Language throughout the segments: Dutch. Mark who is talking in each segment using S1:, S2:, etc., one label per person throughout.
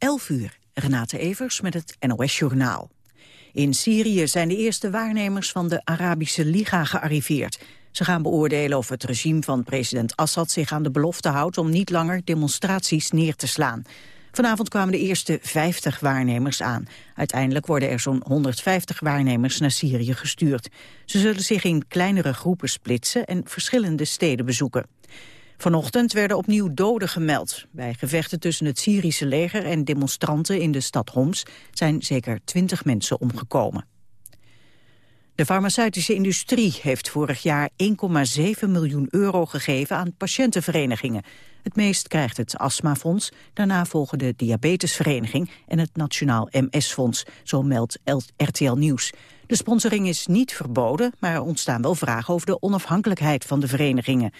S1: 11 uur, Renate Evers met het NOS Journaal. In Syrië zijn de eerste waarnemers van de Arabische Liga gearriveerd. Ze gaan beoordelen of het regime van president Assad zich aan de belofte houdt om niet langer demonstraties neer te slaan. Vanavond kwamen de eerste 50 waarnemers aan. Uiteindelijk worden er zo'n 150 waarnemers naar Syrië gestuurd. Ze zullen zich in kleinere groepen splitsen en verschillende steden bezoeken. Vanochtend werden opnieuw doden gemeld. Bij gevechten tussen het Syrische leger en demonstranten in de stad Homs zijn zeker 20 mensen omgekomen. De farmaceutische industrie heeft vorig jaar 1,7 miljoen euro gegeven aan patiëntenverenigingen. Het meest krijgt het astmafonds, daarna volgen de diabetesvereniging en het Nationaal MS-fonds, zo meldt RTL Nieuws. De sponsoring is niet verboden, maar er ontstaan wel vragen over de onafhankelijkheid van de verenigingen.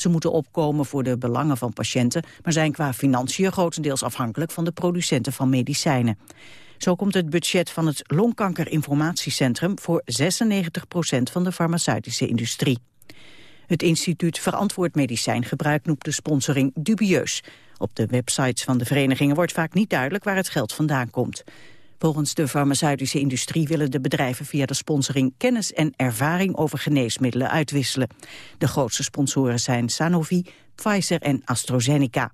S1: Ze moeten opkomen voor de belangen van patiënten, maar zijn qua financiën grotendeels afhankelijk van de producenten van medicijnen. Zo komt het budget van het Longkankerinformatiecentrum voor 96% van de farmaceutische industrie. Het instituut Verantwoord Medicijngebruik noemt de sponsoring dubieus. Op de websites van de verenigingen wordt vaak niet duidelijk waar het geld vandaan komt. Volgens de farmaceutische industrie willen de bedrijven via de sponsoring kennis en ervaring over geneesmiddelen uitwisselen. De grootste sponsoren zijn Sanofi, Pfizer en AstraZeneca.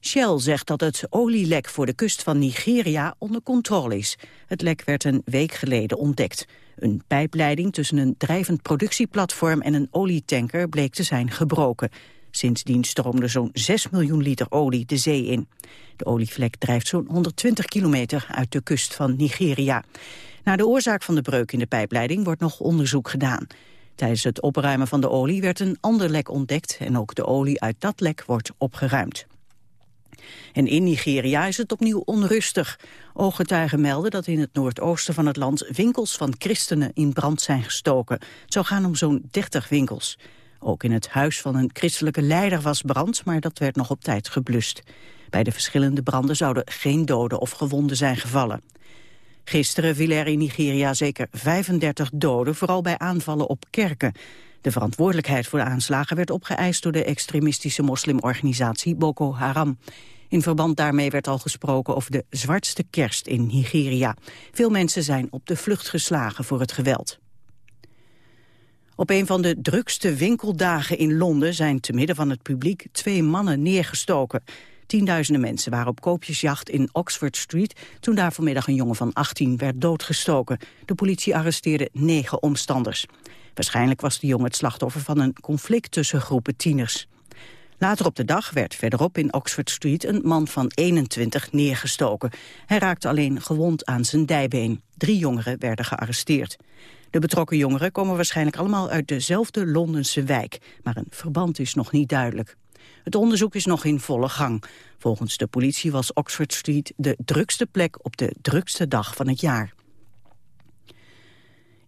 S1: Shell zegt dat het olielek voor de kust van Nigeria onder controle is. Het lek werd een week geleden ontdekt. Een pijpleiding tussen een drijvend productieplatform en een olietanker bleek te zijn gebroken. Sindsdien stroomde zo'n 6 miljoen liter olie de zee in. De olievlek drijft zo'n 120 kilometer uit de kust van Nigeria. Naar de oorzaak van de breuk in de pijpleiding wordt nog onderzoek gedaan. Tijdens het opruimen van de olie werd een ander lek ontdekt... en ook de olie uit dat lek wordt opgeruimd. En in Nigeria is het opnieuw onrustig. Ooggetuigen melden dat in het noordoosten van het land winkels van christenen in brand zijn gestoken. Het zou gaan om zo'n 30 winkels. Ook in het huis van een christelijke leider was brand, maar dat werd nog op tijd geblust. Bij de verschillende branden zouden geen doden of gewonden zijn gevallen. Gisteren vielen er in Nigeria zeker 35 doden, vooral bij aanvallen op kerken. De verantwoordelijkheid voor de aanslagen werd opgeëist door de extremistische moslimorganisatie Boko Haram. In verband daarmee werd al gesproken over de zwartste kerst in Nigeria. Veel mensen zijn op de vlucht geslagen voor het geweld. Op een van de drukste winkeldagen in Londen zijn te midden van het publiek twee mannen neergestoken. Tienduizenden mensen waren op koopjesjacht in Oxford Street... toen daar vanmiddag een jongen van 18 werd doodgestoken. De politie arresteerde negen omstanders. Waarschijnlijk was de jongen het slachtoffer van een conflict tussen groepen tieners. Later op de dag werd verderop in Oxford Street een man van 21 neergestoken. Hij raakte alleen gewond aan zijn dijbeen. Drie jongeren werden gearresteerd. De betrokken jongeren komen waarschijnlijk allemaal uit dezelfde Londense wijk, maar een verband is nog niet duidelijk. Het onderzoek is nog in volle gang. Volgens de politie was Oxford Street de drukste plek op de drukste dag van het jaar.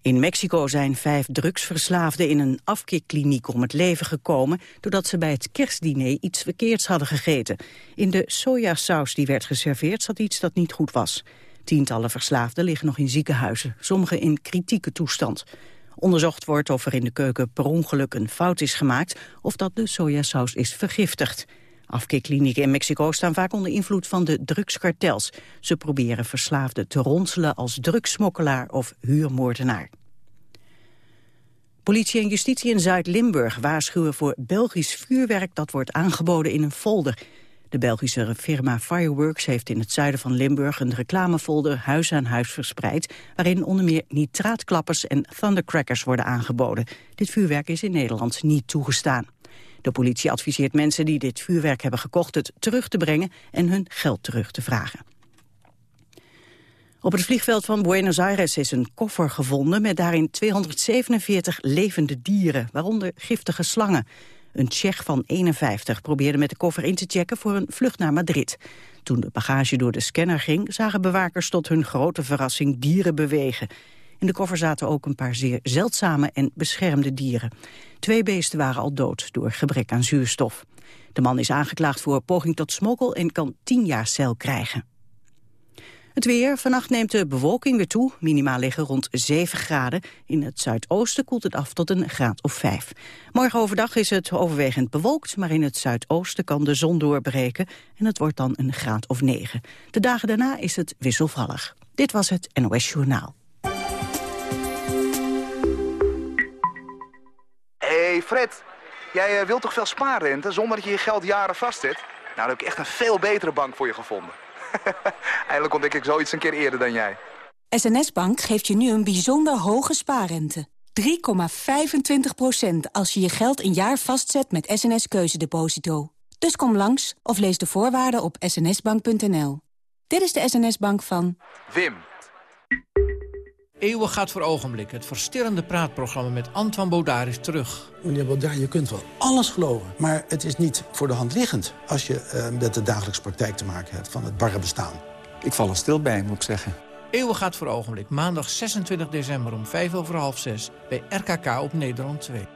S1: In Mexico zijn vijf drugsverslaafden in een afkeerkliniek om het leven gekomen... doordat ze bij het kerstdiner iets verkeerds hadden gegeten. In de sojasaus die werd geserveerd zat iets dat niet goed was. Tientallen verslaafden liggen nog in ziekenhuizen, sommigen in kritieke toestand. Onderzocht wordt of er in de keuken per ongeluk een fout is gemaakt... of dat de sojasaus is vergiftigd. Afkeerklinieken in Mexico staan vaak onder invloed van de drugskartels. Ze proberen verslaafden te ronselen als drugssmokkelaar of huurmoordenaar. Politie en justitie in Zuid-Limburg waarschuwen voor Belgisch vuurwerk dat wordt aangeboden in een folder. De Belgische firma Fireworks heeft in het zuiden van Limburg een reclamefolder huis aan huis verspreid, waarin onder meer nitraatklappers en thundercrackers worden aangeboden. Dit vuurwerk is in Nederland niet toegestaan. De politie adviseert mensen die dit vuurwerk hebben gekocht het terug te brengen en hun geld terug te vragen. Op het vliegveld van Buenos Aires is een koffer gevonden met daarin 247 levende dieren, waaronder giftige slangen. Een Tsjech van 51 probeerde met de koffer in te checken voor een vlucht naar Madrid. Toen de bagage door de scanner ging, zagen bewakers tot hun grote verrassing dieren bewegen. In de koffer zaten ook een paar zeer zeldzame en beschermde dieren. Twee beesten waren al dood door gebrek aan zuurstof. De man is aangeklaagd voor poging tot smokkel en kan tien jaar cel krijgen. Het weer. Vannacht neemt de bewolking weer toe. Minimaal liggen rond 7 graden. In het zuidoosten koelt het af tot een graad of 5. Morgen overdag is het overwegend bewolkt... maar in het zuidoosten kan de zon doorbreken... en het wordt dan een graad of 9. De dagen daarna is het wisselvallig. Dit was het NOS Journaal.
S2: Hey Fred, jij uh, wilt toch veel spaarrente zonder dat je je geld jaren vastzet? Nou, dan heb ik echt een veel betere bank voor je gevonden. Eindelijk ontdek ik zoiets een keer eerder dan jij.
S3: SNS Bank geeft je nu een bijzonder hoge spaarrente. 3,25% als je je geld een jaar vastzet met SNS Keuzedeposito. Dus kom langs of lees de voorwaarden op snsbank.nl. Dit is de SNS Bank van...
S2: Wim.
S4: Eeuwen gaat voor ogenblik. Het verstillende praatprogramma met Antoine Baudard is terug.
S5: Meneer Baudard, je kunt wel alles geloven. Maar het is niet voor de hand liggend als je uh, met de dagelijkse praktijk te maken hebt van het barre bestaan.
S6: Ik val er stil bij, moet ik zeggen.
S4: Eeuwen gaat voor ogenblik. Maandag 26 december om 5 over half 6 bij RKK op Nederland 2.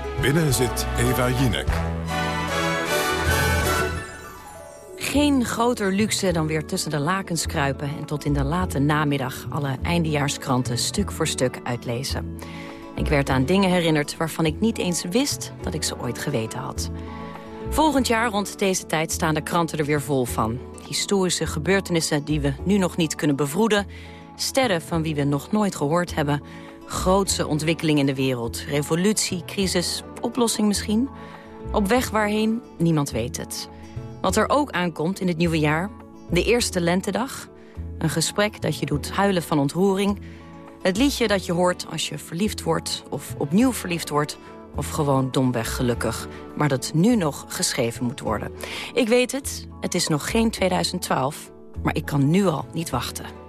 S7: Binnen zit Eva Jinek.
S8: Geen groter luxe dan weer tussen de lakens kruipen... en tot in de late namiddag alle eindejaarskranten stuk voor stuk uitlezen. Ik werd aan dingen herinnerd waarvan ik niet eens wist dat ik ze ooit geweten had. Volgend jaar rond deze tijd staan de kranten er weer vol van. Historische gebeurtenissen die we nu nog niet kunnen bevroeden... sterren van wie we nog nooit gehoord hebben grootse ontwikkeling in de wereld. Revolutie, crisis, oplossing misschien. Op weg waarheen, niemand weet het. Wat er ook aankomt in het nieuwe jaar, de eerste lentedag. Een gesprek dat je doet huilen van ontroering. Het liedje dat je hoort als je verliefd wordt of opnieuw verliefd wordt... of gewoon domweg gelukkig, maar dat nu nog geschreven moet worden. Ik weet het, het is nog geen 2012, maar ik kan nu al niet wachten.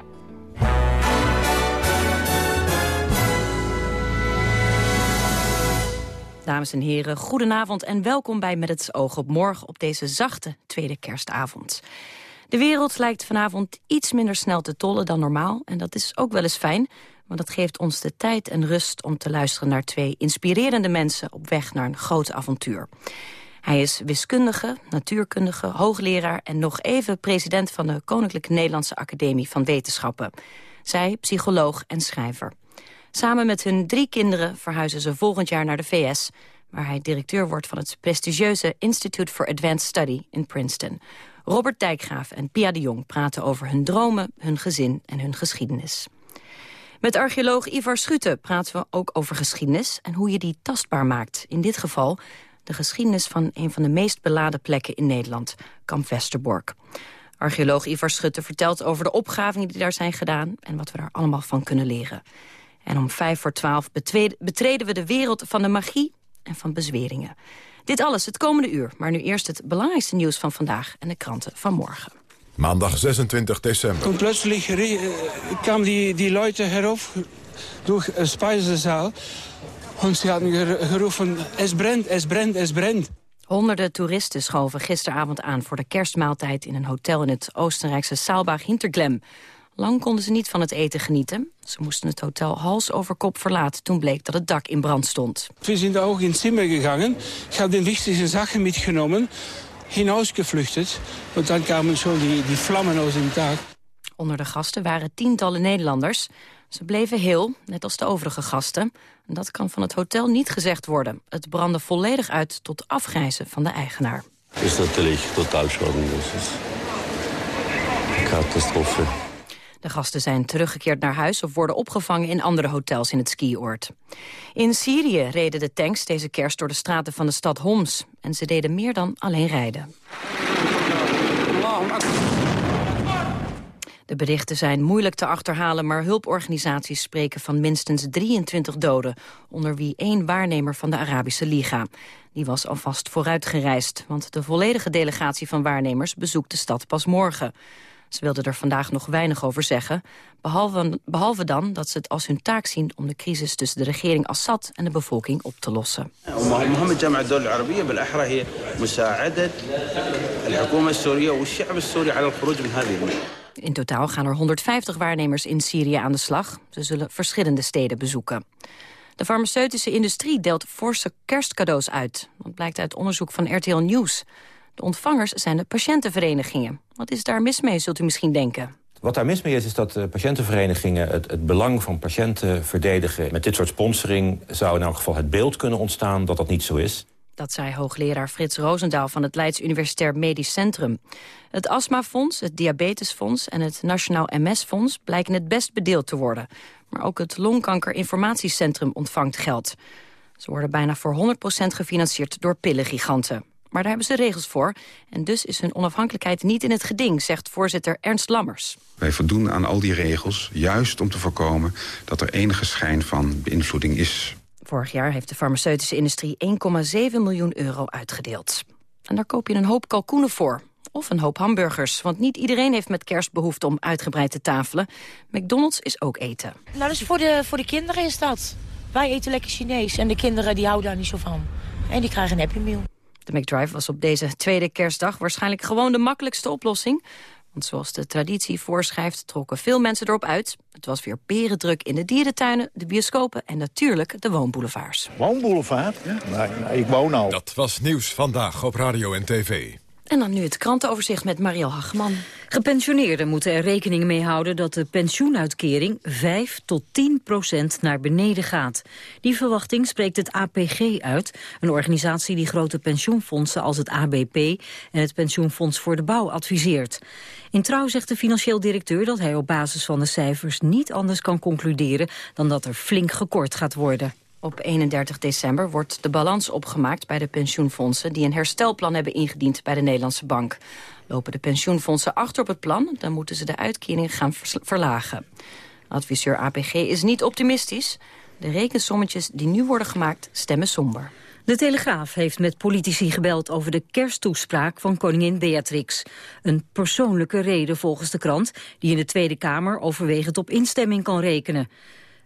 S8: Dames en heren, goedenavond en welkom bij Met het oog op morgen op deze zachte tweede kerstavond. De wereld lijkt vanavond iets minder snel te tollen dan normaal en dat is ook wel eens fijn, want dat geeft ons de tijd en rust om te luisteren naar twee inspirerende mensen op weg naar een groot avontuur. Hij is wiskundige, natuurkundige, hoogleraar en nog even president van de Koninklijke Nederlandse Academie van Wetenschappen. Zij psycholoog en schrijver. Samen met hun drie kinderen verhuizen ze volgend jaar naar de VS... waar hij directeur wordt van het prestigieuze Institute for Advanced Study in Princeton. Robert Dijkgraaf en Pia de Jong praten over hun dromen, hun gezin en hun geschiedenis. Met archeoloog Ivar Schutte praten we ook over geschiedenis... en hoe je die tastbaar maakt. In dit geval de geschiedenis van een van de meest beladen plekken in Nederland, Kamp Westerbork. Archeoloog Ivar Schutte vertelt over de opgravingen die daar zijn gedaan... en wat we daar allemaal van kunnen leren. En om vijf voor twaalf betreden we de wereld van de magie en van bezweringen. Dit alles het komende uur, maar nu eerst het belangrijkste nieuws van vandaag en de kranten van morgen.
S7: Maandag 26 december.
S9: Toen plötzlich uh, kwamen die, die Leute herauf door de Speisezaal. En ze hadden geroepen, es brennt, es brennt, es brennt.
S8: Honderden toeristen schoven gisteravond aan voor de kerstmaaltijd... in een hotel in het Oostenrijkse Saalbach-Hinterglem. Lang konden ze niet van het eten genieten. Ze moesten het hotel hals over kop verlaten toen bleek dat het dak in brand stond.
S9: We zijn ook in het zimmer gegaan. Ik had de wichtigste zaken metgenomen. Hinausgevluchtet. Want dan kwamen zo die, die vlammen uit in dak.
S8: Onder de gasten waren tientallen Nederlanders. Ze bleven heel, net als de overige gasten. En dat kan van het hotel niet gezegd worden. Het brandde volledig uit tot afgrijzen van de eigenaar.
S10: Het is natuurlijk totaal schoon. Dus catastrofe.
S8: De gasten zijn teruggekeerd naar huis of worden opgevangen in andere hotels in het skioord. In Syrië reden de tanks deze kerst door de straten van de stad Homs. En ze deden meer dan alleen rijden. De berichten zijn moeilijk te achterhalen, maar hulporganisaties spreken van minstens 23 doden, onder wie één waarnemer van de Arabische Liga. Die was alvast vooruitgereisd, want de volledige delegatie van waarnemers bezoekt de stad pas morgen. Ze wilden er vandaag nog weinig over zeggen, behalve, behalve dan dat ze het als hun taak zien om de crisis tussen de regering Assad en de bevolking op te lossen. In totaal gaan er 150 waarnemers in Syrië aan de slag. Ze zullen verschillende steden bezoeken. De farmaceutische industrie deelt forse kerstcadeaus uit. Dat blijkt uit onderzoek van RTL Nieuws. De ontvangers zijn de patiëntenverenigingen. Wat is daar mis mee, zult u misschien denken?
S11: Wat daar mis mee is, is dat de patiëntenverenigingen het, het, belang van patiënten verdedigen. Met dit soort sponsoring zou in elk geval het beeld kunnen ontstaan dat dat niet zo is.
S8: Dat zei hoogleraar Frits Roosendaal van het Leids Universitair Medisch Centrum. Het Astmafonds, het Diabetesfonds en het Nationaal MS-fonds blijken het best bedeeld te worden. Maar ook het Longkanker-informatiecentrum ontvangt geld. Ze worden bijna voor 100% gefinancierd door pillengiganten. Maar daar hebben ze regels voor. En dus is hun onafhankelijkheid niet in het geding, zegt voorzitter Ernst Lammers.
S2: Wij voldoen aan al die regels, juist om te voorkomen dat er enige schijn van beïnvloeding is.
S8: Vorig jaar heeft de farmaceutische industrie 1,7 miljoen euro uitgedeeld. En daar koop je een hoop kalkoenen voor. Of een hoop hamburgers, want niet iedereen heeft met kerst behoefte om uitgebreid te tafelen. McDonald's is ook eten.
S12: Nou, dus voor de, voor de kinderen is dat. Wij eten lekker Chinees en de kinderen die houden daar niet zo van. En die krijgen een Happy Meal.
S8: De McDrive was op deze tweede kerstdag waarschijnlijk gewoon de makkelijkste oplossing. Want zoals de traditie voorschrijft trokken veel mensen erop uit. Het was weer berendruk in de dierentuinen, de bioscopen en natuurlijk de woonboulevards.
S5: Woonboulevard? Ja. Nee, ik woon al.
S13: Dat was nieuws vandaag op radio en tv.
S8: En dan nu het krantenoverzicht met Mariel Hagman.
S14: Gepensioneerden moeten er rekening mee houden dat de pensioenuitkering 5 tot 10 procent naar beneden gaat. Die verwachting spreekt het APG uit, een organisatie die grote pensioenfondsen als het ABP en het Pensioenfonds voor de Bouw adviseert. In trouw zegt de financieel directeur dat hij op basis van de cijfers niet anders kan concluderen dan dat er flink gekort gaat worden.
S8: Op 31 december wordt de balans opgemaakt bij de pensioenfondsen... die een herstelplan hebben ingediend bij de Nederlandse Bank. Lopen de pensioenfondsen achter op het plan... dan moeten ze de uitkering gaan verlagen. Adviseur APG is niet optimistisch. De rekensommetjes die nu worden gemaakt stemmen somber.
S14: De Telegraaf heeft met politici gebeld over de kersttoespraak van koningin Beatrix. Een persoonlijke reden volgens de krant, die in de Tweede Kamer overwegend op instemming kan rekenen.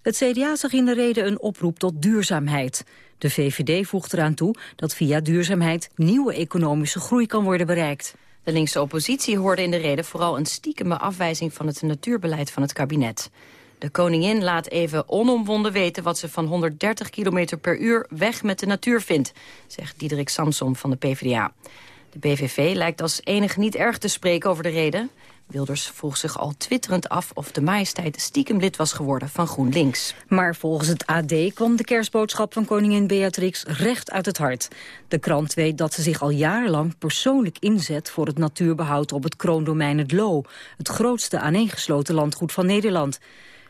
S14: Het CDA zag in de reden een oproep tot duurzaamheid. De VVD voegt eraan toe dat via duurzaamheid nieuwe economische groei kan worden bereikt.
S8: De linkse oppositie hoorde in de reden vooral een stiekeme afwijzing van het natuurbeleid van het kabinet. De koningin laat even onomwonden weten wat ze van 130 km per uur weg met de natuur vindt, zegt Diederik Samsom van de PvdA. De PVV lijkt als enig niet erg te spreken over de reden. Wilders vroeg zich al twitterend af of de majesteit stiekem lid was geworden van GroenLinks.
S14: Maar volgens het AD kwam de kerstboodschap van koningin Beatrix recht uit het hart. De krant weet dat ze zich al jarenlang persoonlijk inzet voor het natuurbehoud op het kroondomein het Loo, het grootste aaneengesloten landgoed van Nederland.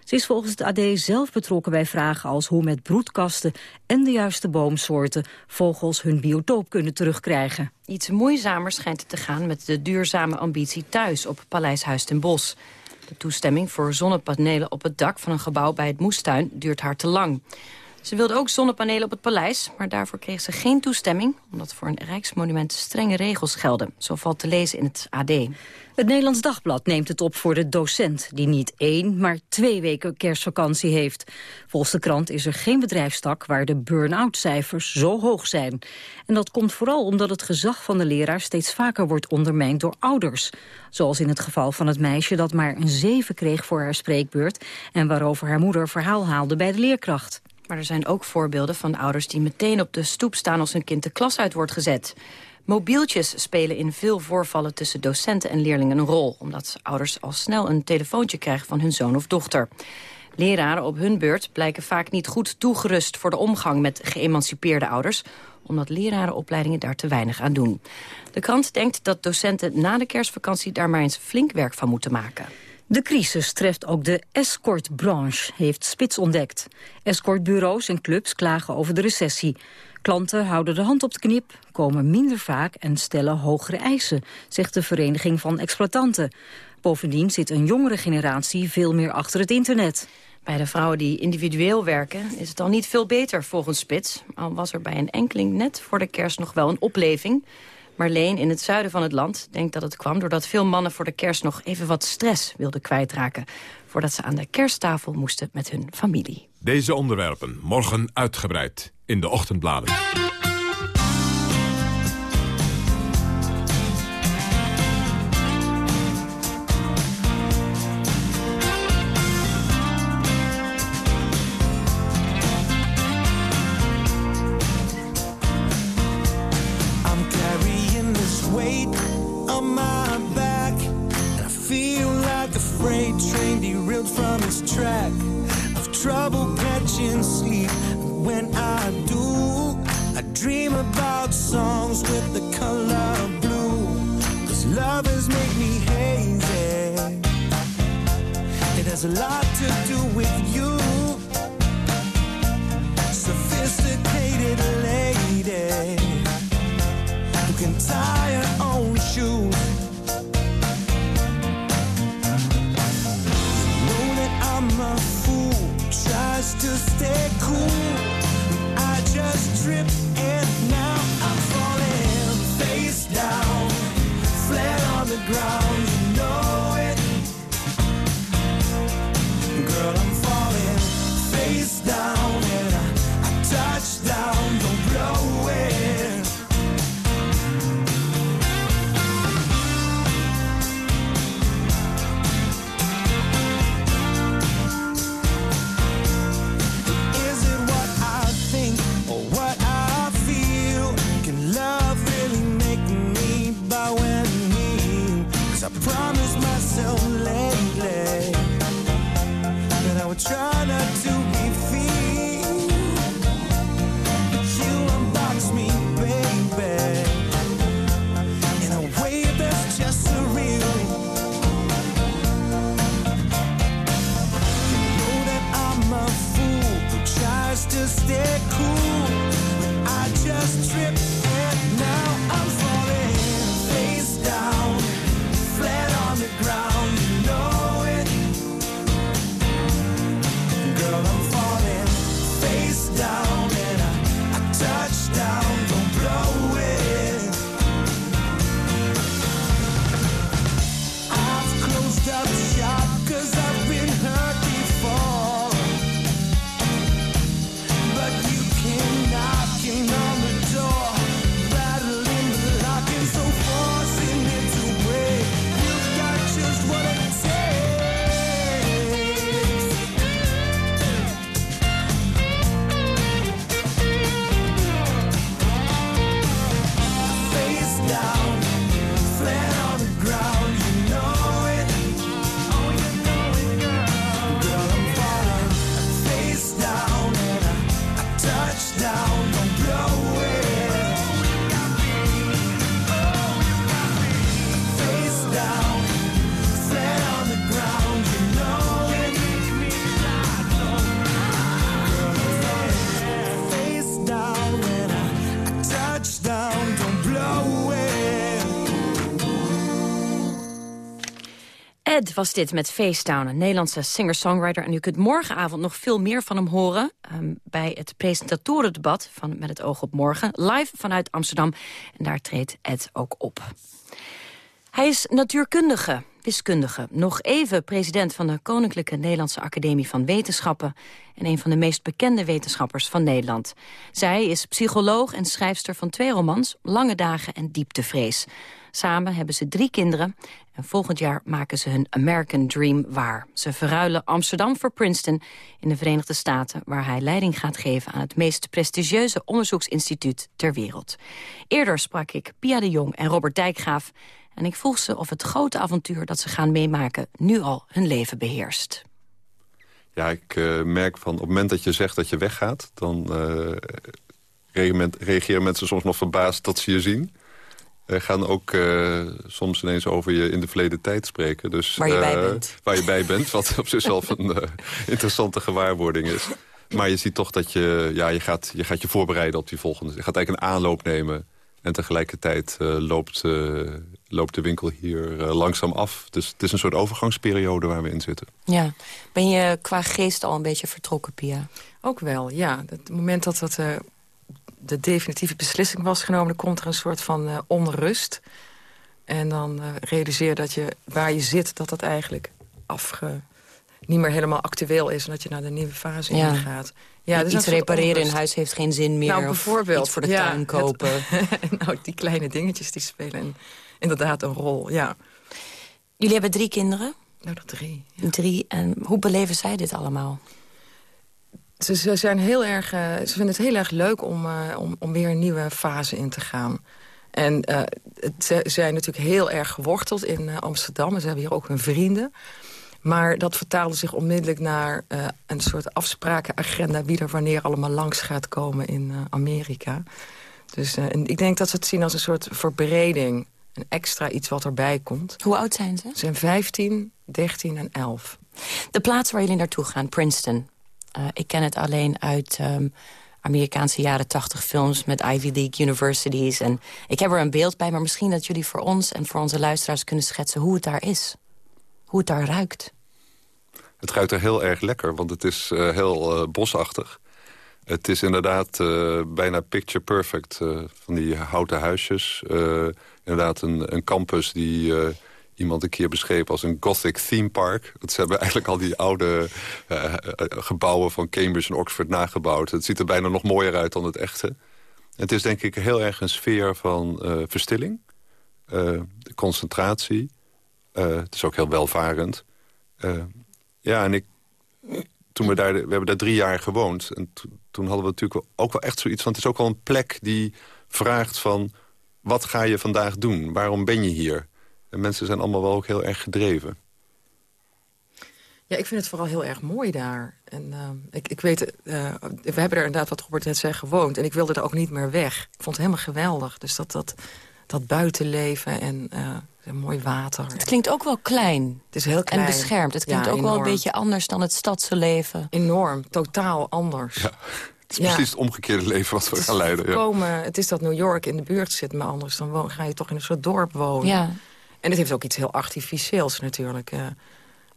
S14: Ze is volgens het AD zelf betrokken bij vragen als hoe met broedkasten en de juiste boomsoorten vogels hun biotoop kunnen terugkrijgen.
S8: Iets moeizamer schijnt het te gaan met de duurzame ambitie thuis op Paleis Huis ten Bos. De toestemming voor zonnepanelen op het dak van een gebouw bij het moestuin duurt haar te lang. Ze wilde ook zonnepanelen op het paleis, maar daarvoor kreeg ze geen toestemming... omdat voor een rijksmonument strenge regels gelden. Zo valt te lezen in het AD.
S14: Het Nederlands Dagblad neemt het op voor de docent... die niet één, maar twee weken kerstvakantie heeft. Volgens de krant is er geen bedrijfstak waar de burn-out cijfers zo hoog zijn. En dat komt vooral omdat het gezag van de leraar... steeds vaker wordt ondermijnd door ouders. Zoals in het geval van het meisje dat maar een zeven kreeg voor haar spreekbeurt... en waarover haar moeder verhaal haalde bij de leerkracht.
S8: Maar er zijn ook voorbeelden van ouders die meteen op de stoep staan als hun kind de klas uit wordt gezet. Mobieltjes spelen in veel voorvallen tussen docenten en leerlingen een rol... omdat ouders al snel een telefoontje krijgen van hun zoon of dochter. Leraren op hun beurt blijken vaak niet goed toegerust... voor de omgang met geëmancipeerde ouders omdat lerarenopleidingen daar te weinig aan doen. De krant denkt dat docenten na de kerstvakantie daar maar eens flink werk van moeten maken.
S14: De crisis treft ook de escortbranche, heeft Spits ontdekt. Escortbureaus en clubs klagen over de recessie. Klanten houden de hand op de knip, komen minder vaak en stellen hogere eisen, zegt de Vereniging van Exploitanten. Bovendien zit een jongere generatie veel meer achter het internet.
S8: Bij de vrouwen die individueel werken is het al niet veel beter volgens Spits. Al was er bij een enkeling net voor de kerst nog wel een opleving. Marleen in het zuiden van het land denkt dat het kwam... doordat veel mannen voor de kerst nog even wat stress wilden kwijtraken... voordat ze aan de kersttafel moesten met hun familie.
S7: Deze onderwerpen morgen uitgebreid in de ochtendbladen.
S8: Was dit met Facedown, een Nederlandse singer-songwriter. En u kunt morgenavond nog veel meer van hem horen... Um, bij het presentatorendebat van Met het oog op morgen. Live vanuit Amsterdam. En daar treedt Ed ook op. Hij is natuurkundige, Nog even president van de Koninklijke Nederlandse Academie van Wetenschappen... en een van de meest bekende wetenschappers van Nederland. Zij is psycholoog en schrijfster van twee romans... Lange Dagen en Dieptevrees. Samen hebben ze drie kinderen en volgend jaar maken ze hun American Dream waar. Ze verruilen Amsterdam voor Princeton in de Verenigde Staten... waar hij leiding gaat geven aan het meest prestigieuze onderzoeksinstituut ter wereld. Eerder sprak ik Pia de Jong en Robert Dijkgraaf... en ik vroeg ze of het grote avontuur dat ze gaan meemaken... nu al hun leven beheerst.
S15: Ja, ik uh, merk van op het moment dat je zegt dat je weggaat... dan uh, reageren mensen soms nog verbaasd dat ze je zien... Uh, gaan ook uh, soms ineens over je in de verleden tijd spreken. Dus,
S8: waar je bij bent.
S15: Waar je bij bent, wat op zichzelf een interessante gewaarwording is. Maar je ziet toch dat je, ja, je, gaat, je gaat je voorbereiden op die volgende. Je gaat eigenlijk een aanloop nemen En tegelijkertijd loopt, loopt de winkel hier langzaam af. Dus het is een soort overgangsperiode waar we in zitten.
S8: Ja. Ben je qua geest al een beetje vertrokken, Pia?
S16: Ook wel, ja. Het moment dat dat, de definitieve beslissing was genomen... komt er een soort van onrust. En dan realiseer dat je waar je zit, dat dat eigenlijk afge niet meer helemaal actueel is... en dat je naar de nieuwe fase ja. ingaat.
S8: Ja, dus iets repareren in huis heeft geen zin meer. Nou, bijvoorbeeld. iets voor de tuin kopen.
S16: nou, die kleine dingetjes die spelen inderdaad een rol, ja.
S8: Jullie hebben drie kinderen?
S16: Nou, drie.
S8: Drie. En hoe beleven zij dit allemaal?
S16: Ze, ze, zijn heel erg, uh, ze vinden het heel erg leuk om, uh, om, om weer een nieuwe fase in te gaan. En uh, het, ze zijn natuurlijk heel erg geworteld in Amsterdam. En ze hebben hier ook hun vrienden. Maar dat vertaalde zich onmiddellijk naar een soort afsprakenagenda... wie er wanneer allemaal langs gaat komen in Amerika. Dus en ik denk dat ze het zien als een soort verbreding. Een extra iets wat erbij komt.
S8: Hoe oud zijn ze?
S16: Ze zijn 15, 13 en 11.
S8: De plaats waar jullie naartoe gaan, Princeton. ik ken het alleen uit... Um, Amerikaanse jaren 80 films met Ivy League universities. En ik heb er een beeld bij, maar misschien dat jullie voor ons... en voor onze luisteraars kunnen schetsen hoe het daar is. Hoe het daar ruikt.
S15: Het ruikt er heel erg lekker, want het is uh, heel uh, bosachtig. Het is inderdaad uh, bijna picture perfect. van die houten huisjes. Inderdaad een, een, campus die iemand een keer beschreef als een gothic theme park. Dat ze hebben eigenlijk al die oude gebouwen van Cambridge en Oxford nagebouwd. Het ziet er bijna nog mooier uit dan het echte. Het is denk ik heel erg een sfeer van verstilling. concentratie. het is ook heel welvarend. Ja, en ik, toen we daar, we hebben daar drie jaar gewoond. En toen hadden we natuurlijk ook wel echt zoiets van... het is ook wel een plek die vraagt van... wat ga je vandaag doen? Waarom ben je hier? En mensen zijn allemaal wel ook heel erg gedreven.
S16: Ja, ik vind het vooral heel erg mooi daar. En uh, ik, ik weet, uh, we hebben er inderdaad, wat Robert net zei, gewoond. En ik wilde er ook niet meer weg. Ik vond het helemaal geweldig. Dus dat, dat, dat buitenleven en uh, mooi water.
S8: Het klinkt ook wel klein.
S16: Het is heel klein.
S8: En beschermd. Het klinkt ook wel een beetje anders dan het stadse leven.
S16: Enorm. Totaal anders.
S15: Ja. Het is precies het omgekeerde leven wat we gaan leiden.
S16: Komen, Het is dat New York in de buurt zit, maar anders dan ga je toch in een soort dorp wonen. Ja. En het heeft ook iets heel artificieels natuurlijk. Uh,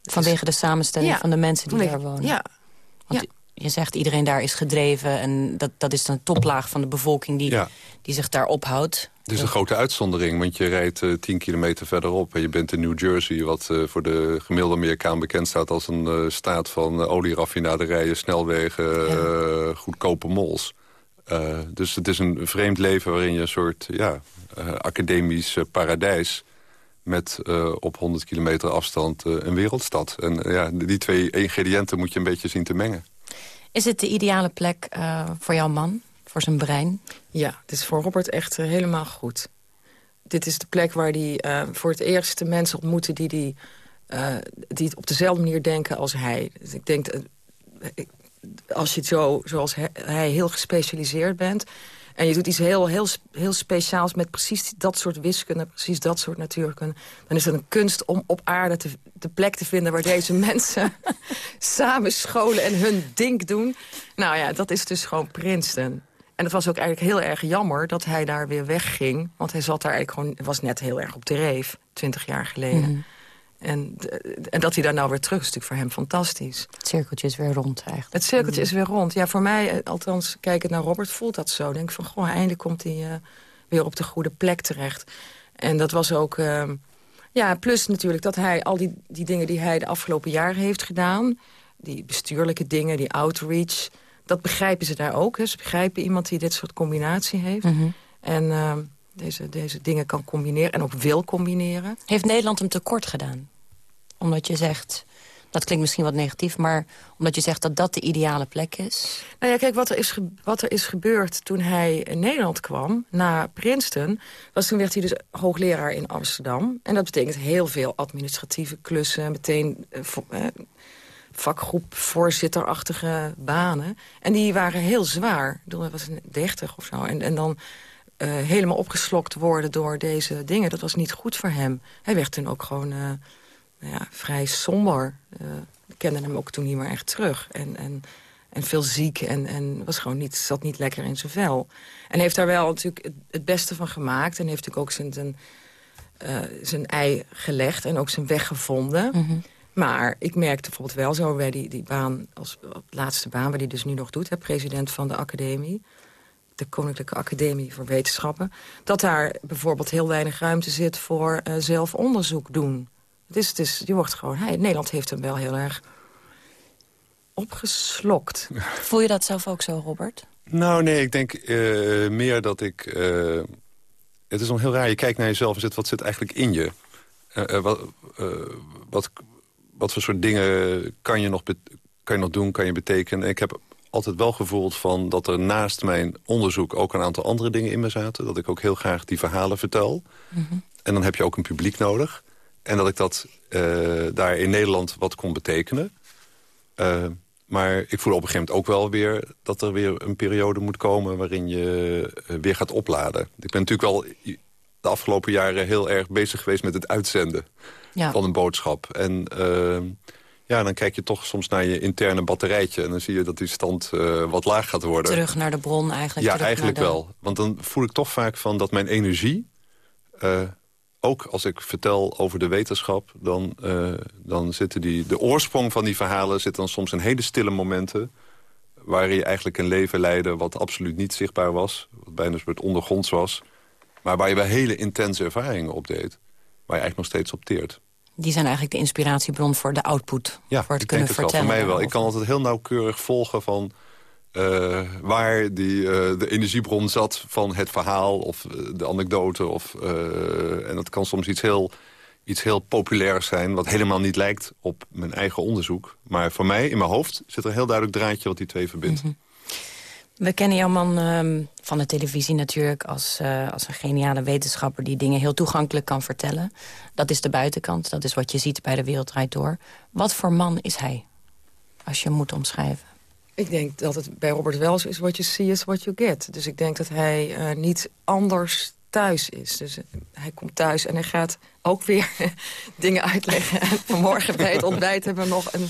S8: Vanwege de samenstelling van de mensen die daar wonen.
S16: Ja.
S8: Want je zegt iedereen daar is gedreven en dat, dat is een toplaag van de bevolking die, die zich daar ophoudt.
S15: Het is een grote uitzondering, want je rijdt uh, 10 kilometer verderop... en je bent in New Jersey, wat uh, voor de gemiddelde Amerikaan bekend staat... als een uh, staat van olieraffinaderijen, snelwegen, ja. goedkope mols. dus het is een vreemd leven waarin je een soort ja, academisch paradijs... met op 100 kilometer afstand een wereldstad. En ja, die twee ingrediënten moet je een beetje zien te mengen.
S8: Is het de ideale plek voor jouw man? voor zijn brein?
S16: Ja, het is voor Robert echt eh, helemaal goed. Dit is de plek waar hij uh, voor het eerst de mensen ontmoette... die, die, die op dezelfde manier denken als hij. Dus ik denk, als je zo, zoals hij heel gespecialiseerd bent... en je doet iets heel, heel, heel speciaals met precies dat soort wiskunde... precies dat soort natuurkunde... dan is het een kunst om op aarde te, de plek te vinden... waar deze mensen samen scholen en hun ding doen. Nou ja, dat is dus gewoon Princeton. En het was ook eigenlijk heel erg jammer dat hij daar weer wegging. Want hij zat daar eigenlijk gewoon, was net heel erg op de reef, twintig jaar geleden. Mhm. En, en dat hij daar nou weer terug is natuurlijk voor hem fantastisch.
S8: Het cirkeltje is weer rond eigenlijk.
S16: Het cirkeltje is weer rond. Ja, voor mij, eh, althans, kijkend naar Robert, voelt dat zo. Denk van, goh, eindelijk komt hij uh, weer op de goede plek terecht. En dat was ook... Uh, ja, plus natuurlijk dat hij al die, die dingen die hij de afgelopen jaren heeft gedaan... die bestuurlijke dingen, die outreach dat begrijpen ze daar ook. Hè. Ze begrijpen iemand die dit soort combinatie heeft. Mhm. En uh, deze, deze dingen kan combineren en ook wil combineren.
S8: Heeft Nederland hem tekort gedaan? Omdat je zegt, dat klinkt misschien wat negatief... maar omdat je zegt dat dat de ideale plek is?
S16: Nou ja, kijk, wat er is, wat er is gebeurd toen hij in Nederland kwam... na Princeton, was toen werd hij dus hoogleraar in Amsterdam. En dat betekent heel veel administratieve klussen. Meteen uh, vakgroep voorzitterachtige banen. En die waren heel zwaar. Dat was een dertig of zo. En, en dan uh, helemaal opgeslokt worden door deze dingen. Dat was niet goed voor hem. Hij werd toen ook gewoon uh, nou ja, vrij somber. Uh, kende hem ook toen niet meer echt terug. En, en En veel ziek en, en was gewoon niet, zat niet lekker in zijn vel. En heeft daar wel natuurlijk het, beste van gemaakt. En heeft natuurlijk ook zijn, zijn, uh, zijn ei gelegd en ook zijn weg gevonden. Mhm. Maar ik merkte bijvoorbeeld wel zo bij die, die baan, als laatste baan... waar hij dus nu nog doet, hè, president van de academie... de Koninklijke Academie voor Wetenschappen... dat daar bijvoorbeeld heel weinig ruimte zit voor uh, zelf onderzoek doen. Het is, het is, je wordt gewoon, hij, Nederland heeft hem wel heel erg opgeslokt.
S8: Voel je dat zelf ook zo, Robert?
S15: Nou, nee, ik denk uh, meer dat ik... Uh, het is dan heel raar, je kijkt naar jezelf en zit, wat zit eigenlijk in je? Uh, wat, wat, wat voor soort dingen kan je, nog kan je nog doen, kan je betekenen? Ik heb altijd wel gevoeld van dat er naast mijn onderzoek... ook een aantal andere dingen in me zaten. Dat ik ook heel graag die verhalen vertel. Mm -hmm. En dan heb je ook een publiek nodig. En dat ik dat daar in Nederland wat kon betekenen. Maar ik voel op een gegeven moment ook wel weer... dat er weer een periode moet komen waarin je eh, weer gaat opladen. Ik ben natuurlijk wel de afgelopen jaren heel erg bezig geweest... met het uitzenden ja. van een boodschap. En ja, dan kijk je toch soms naar je interne batterijtje... en dan zie je dat die stand uh, wat laag gaat worden.
S8: Terug naar de bron eigenlijk.
S15: Ja, eigenlijk wel. Want dan voel ik toch vaak van dat mijn energie... Uh, ook als ik vertel over de wetenschap... dan, uh, dan zitten die, de oorsprong van die verhalen zit dan soms in hele stille momenten... waar je eigenlijk een leven leidde wat absoluut niet zichtbaar was. Wat bijna een soort ondergronds was. Maar waar je wel hele intense ervaringen op deed. Waar je eigenlijk nog steeds opteert.
S8: Die zijn eigenlijk de inspiratiebron voor de output. Ja, voor het kunnen
S15: het
S8: vertellen.
S15: Wel, voor mij wel. Ik kan altijd heel nauwkeurig volgen van... Uh, waar die, uh, de energiebron zat van het verhaal of uh, de anekdote. Of, en dat kan soms iets heel, iets heel populairs zijn... wat helemaal niet lijkt op mijn eigen onderzoek. Maar voor mij, in mijn hoofd, zit er een heel duidelijk draadje... wat die twee verbindt. -hmm.
S8: We kennen jouw man um, van de televisie natuurlijk als, als een geniale wetenschapper... die dingen heel toegankelijk kan vertellen. Dat is de buitenkant, dat is wat je ziet bij De Wereld Door. Wat voor man is hij, als je hem moet omschrijven?
S16: Ik denk dat het bij Robert Wells is what you see is what you get. Dus ik denk dat hij uh, niet anders thuis is. Dus uh, hij komt thuis en hij gaat ook weer dingen uitleggen. vanmorgen bij het ontbijt hebben we nog een,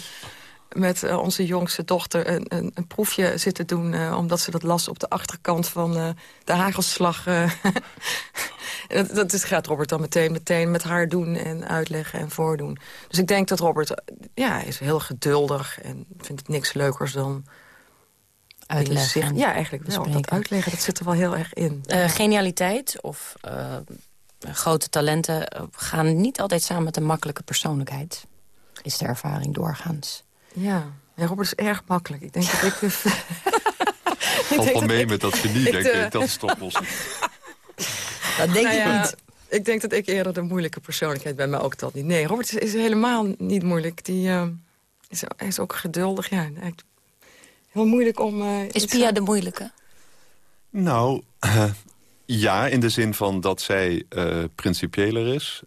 S16: met uh, onze jongste dochter een, een, een proefje zitten doen... omdat ze dat las op de achterkant van de hagelslag. dat, dat is, gaat Robert dan meteen, meteen met haar doen en uitleggen en voordoen. Dus ik denk dat Robert ja, is heel geduldig en vindt het niks leukers dan
S8: uitleggen.
S16: Ja, eigenlijk wel. Dat uitleggen, dat zit er wel heel erg in.
S8: Uh, genialiteit of uh, grote talenten gaan niet altijd samen met een makkelijke persoonlijkheid. Is de ervaring doorgaans.
S16: Ja, ja Robert is erg makkelijk. Ik denk dat ik...
S15: Valt wel mee met dat genie, denk ik. Dat is toch los.
S8: Dat denk nou ja, ik niet.
S16: Ik denk dat ik eerder de moeilijke persoonlijkheid ben, maar ook dat niet. Nee, Robert is, is helemaal niet moeilijk. Die uh, is, is, ook geduldig. Ja, heel moeilijk om... Uh,
S8: is Pia de moeilijke?
S15: Nou, uh, ja, in de zin van dat zij uh, principieler is.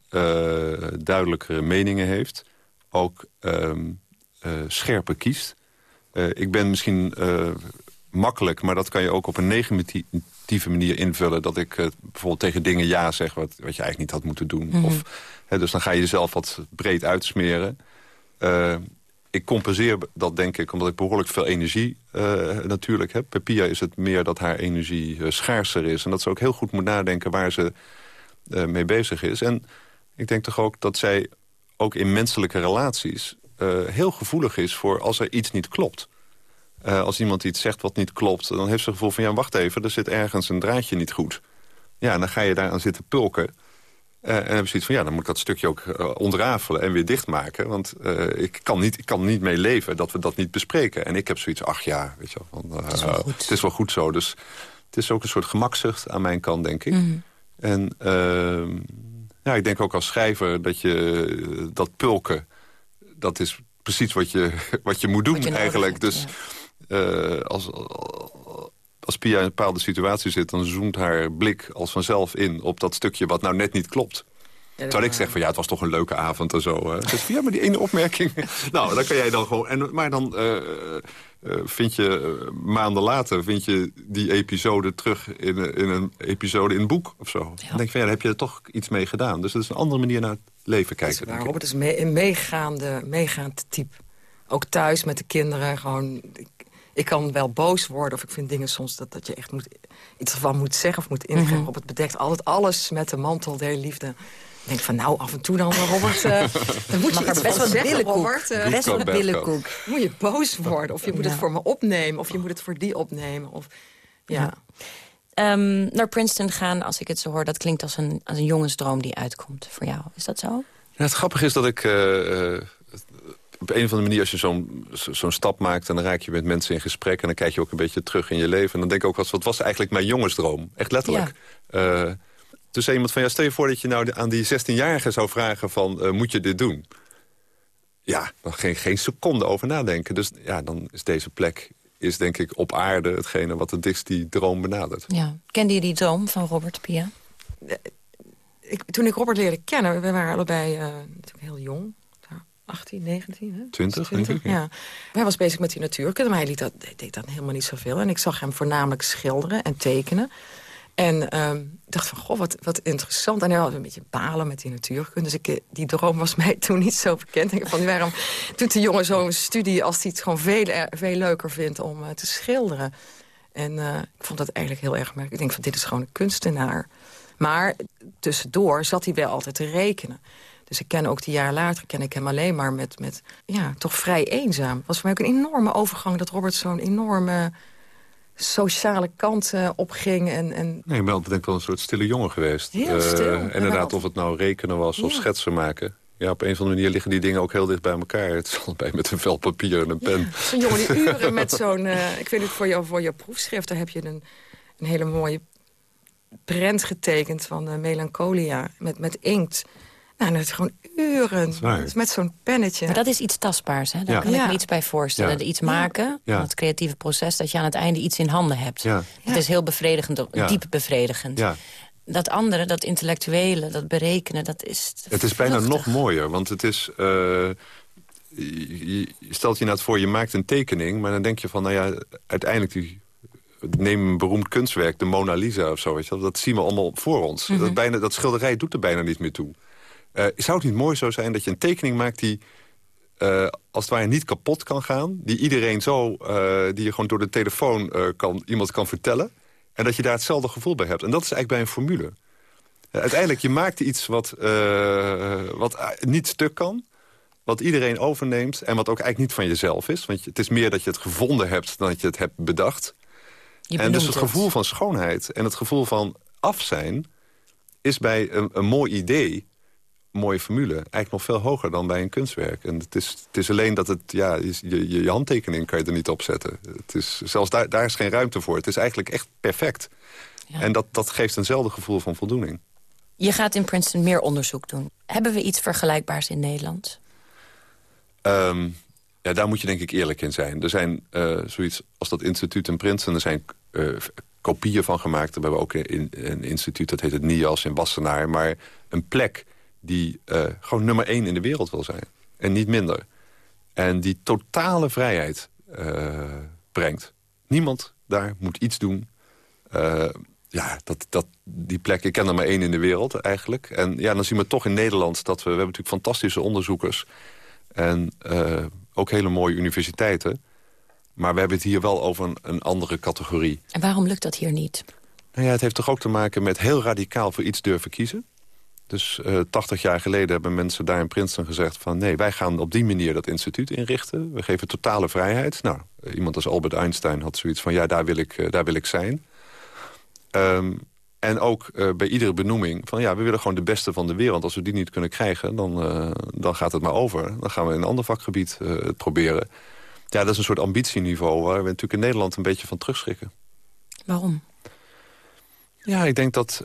S15: duidelijkere meningen heeft. Ook ehm, scherper kiest. ik ben misschien makkelijk, maar dat kan je ook op een negatieve manier invullen. Dat ik bijvoorbeeld tegen dingen ja zeg wat, wat je eigenlijk niet had moeten doen. Mm -hmm. of, hè, dus dan ga je jezelf wat breed uitsmeren ik compenseer dat denk ik omdat ik behoorlijk veel energie uh, natuurlijk heb. Bij is het meer dat haar energie uh, schaarser is. En dat ze ook heel goed moet nadenken waar ze uh, mee bezig is. En ik denk toch ook dat zij ook in menselijke relaties... heel gevoelig is voor als er iets niet klopt. als iemand iets zegt wat niet klopt, dan heeft ze het gevoel van... ja, wacht even, er zit ergens een draadje niet goed. Ja, dan ga je daar aan zitten pulken... Uh, en hebben zoiets van, ja, dan moet ik dat stukje ook uh, ontrafelen en weer dichtmaken. Want uh, ik, kan niet, ik kan niet mee leven dat we dat niet bespreken. En ik heb zoiets, ach ja, weet je wel. Van, het, is wel goed. het is wel goed zo. Dus het is ook een soort gemakzucht aan mijn kant, denk ik. Mm. En ehm, ja, ik denk ook als schrijver dat je dat pulken... dat is precies wat je, wat je moet doen je eigenlijk. dus ja. als als Pia in een bepaalde situatie zit... dan zoomt haar blik als vanzelf in op dat stukje wat nou net niet klopt. Ja, Terwijl ik zeg van ja, het was toch een leuke avond en zo. Hè. Dus ja, maar die ene opmerking... nou, dan kan jij dan gewoon... En, maar dan uh, uh, vind je uh, maanden later vind je die episode terug in, in een episode in een boek of zo. Ja. Dan denk je van ja, dan heb je er toch iets mee gedaan. Dus dat is een andere manier naar het leven kijken.
S16: Waar, Robert is een meegaande, meegaand type. Ook thuis met de kinderen gewoon Ik kan wel boos worden of ik vind dingen soms dat, dat je echt moet, iets ervan moet zeggen of moet ingrijpen.
S8: Mhm.
S16: op Het bedekt altijd alles met de mantel der liefde. Ik denk van nou, af en toe dan, Robert. eh dan moet je
S1: best
S16: van
S1: wat
S16: zeggen,
S1: billenkoek.
S16: Robert.
S1: Best wat billenkoek.
S16: Moet je boos worden of je moet
S8: Ja.
S16: het voor me opnemen... of je moet het voor die opnemen. Of, ja.
S8: Ja. Ehm, naar Princeton gaan, als ik het zo hoor... dat klinkt als een, als een jongensdroom die uitkomt voor jou. Is dat zo?
S15: Ja, het grappige is dat ik... eh, eh, op een of andere manier, als je zo'n zo- zo'n stap maakt... en dan raak je met mensen in gesprek... en dan kijk je ook een beetje terug in je leven. En dan denk ik ook, wat, wat was eigenlijk mijn jongensdroom? Echt letterlijk. Eh, toen zei iemand van, ja, stel je voor dat je nou aan die 16-jarige zou vragen van... eh, moet je dit doen? Ja, dan geen, geen seconde over nadenken. Dus ja, dan is deze plek, is denk ik op aarde... hetgene wat het dichtst die droom benadert.
S8: Ja. Kende je die droom van Robert Pia?
S16: Ik, toen ik Robert leerde kennen, we waren allebei eh, natuurlijk heel jong. 18, 19, hè?
S15: 20, denk ik, ja.
S16: ja. Hij was bezig met die natuurkunde, maar hij liet dat, deed- dat helemaal niet zoveel. En ik zag hem voornamelijk schilderen en tekenen. En ehm, ik dacht van, goh, wat, wat interessant. En hij had een beetje balen met die natuurkunde. Dus ik, eh, die droom was mij toen niet zo bekend. Ik van, waarom doet de jongen zo'n studie... als hij het gewoon veel, er- veel leuker vindt om eh, te schilderen? En eh, ik vond dat eigenlijk heel erg merkelijk. Ik denk van, dit is gewoon een kunstenaar. Maar tussendoor zat hij wel altijd te rekenen. Dus ik ken ook die jaar later, ken ik hem alleen maar met, met ja, toch vrij eenzaam. Het was voor mij ook een enorme overgang dat Robert zo'n enorme sociale kant eh, opging. En, en
S15: Nee, altijd denk ik wel een soort stille jongen geweest.
S16: Heel
S15: Eh,
S16: stil. En
S15: inderdaad, of het nou rekenen was of schetsen maken. Ja, op een of andere manier liggen die dingen ook heel dicht bij elkaar. Het is allebei met een vel papier en een pen.
S16: Zo'n jongen die uren met zo'n... eh, ik weet niet, voor je, voor je proefschrift... daar heb je een, een hele mooie prent getekend van melancholia. Met, met inkt. Nou, en dat is gewoon uren. met zo'n pennetje.
S8: Maar dat is iets tastbaars, hè? Daar
S16: Ja.
S8: kan ik me iets bij voorstellen.
S16: Ja.
S8: Iets maken,
S16: Ja.
S8: het creatieve proces... dat je aan het einde iets in handen hebt.
S15: Ja.
S8: Het is heel bevredigend,
S15: Ja.
S8: diep bevredigend.
S15: Ja.
S8: Dat andere, dat intellectuele, dat berekenen, dat is...
S15: Het is bijna nog mooier, want het is... eh, je, je stelt je nou voor, je maakt een tekening... maar dan denk je van, nou ja, uiteindelijk... Die, neem een beroemd kunstwerk, de Mona Lisa of zo. Weet je, wel, dat zien we allemaal voor ons.
S8: Mhm.
S15: dat, bijna, dat schilderij doet er bijna niet meer toe. Eh, zou het niet mooi zo zijn dat je een tekening maakt... die eh, als het ware niet kapot kan gaan... die iedereen zo, eh, die je gewoon door de telefoon kan, iemand kan vertellen... en dat je daar hetzelfde gevoel bij hebt. En dat is eigenlijk bij een formule. Uiteindelijk, je maakt iets wat, wat niet stuk kan... wat iedereen overneemt en wat ook eigenlijk niet van jezelf is. Want het is meer dat je het gevonden hebt dan dat je het hebt bedacht.
S8: Je
S15: en dus
S8: benoemt
S15: het gevoel van schoonheid en het gevoel van af zijn... is bij een, een mooi idee, mooie formule... eigenlijk nog veel hoger dan bij een kunstwerk. En het is, het is alleen dat het, ja, je, je, je handtekening kan je er niet op zetten. Het is, zelfs daar, daar is geen ruimte voor. Het is eigenlijk echt perfect. En dat, dat geeft eenzelfde gevoel van voldoening.
S8: Je gaat in Princeton meer onderzoek doen. Hebben we iets vergelijkbaars in Nederland?
S15: Ehm, ja, daar moet je denk ik eerlijk in zijn. Er zijn eh, zoiets als dat instituut in Princeton... er zijn eh, kopieën van gemaakt. We hebben ook een, een instituut, dat heet het NIAS in Wassenaar. Maar een plek die eh, gewoon nummer één in de wereld wil zijn. En niet minder. En die totale vrijheid eh, brengt. Niemand daar moet iets doen. Eh, ja, dat, dat, die plek, ik ken er maar één in de wereld eigenlijk. En ja, dan zien we toch in Nederland dat we... we hebben natuurlijk fantastische onderzoekers... en ook hele mooie universiteiten. Maar we hebben het hier wel over een, een andere categorie.
S8: En waarom lukt dat hier niet?
S15: Nou ja, het heeft toch ook te maken met heel radicaal voor iets durven kiezen. Dus eh 80 jaar geleden hebben mensen daar in Princeton gezegd van... nee, wij gaan op die manier dat instituut inrichten. We geven totale vrijheid. Nou, eh, iemand als Albert Einstein had zoiets van... ja, daar wil ik, eh, daar wil ik zijn. Ehm, en ook bij iedere benoeming van... ja, we willen gewoon de beste van de wereld. Als we die niet kunnen krijgen, dan, dan gaat het maar over. Dan gaan we in een ander vakgebied het proberen. Ja, dat is een soort ambitieniveau... waar we natuurlijk in Nederland een beetje van terugschrikken.
S8: Waarom?
S15: Ja, ik denk dat...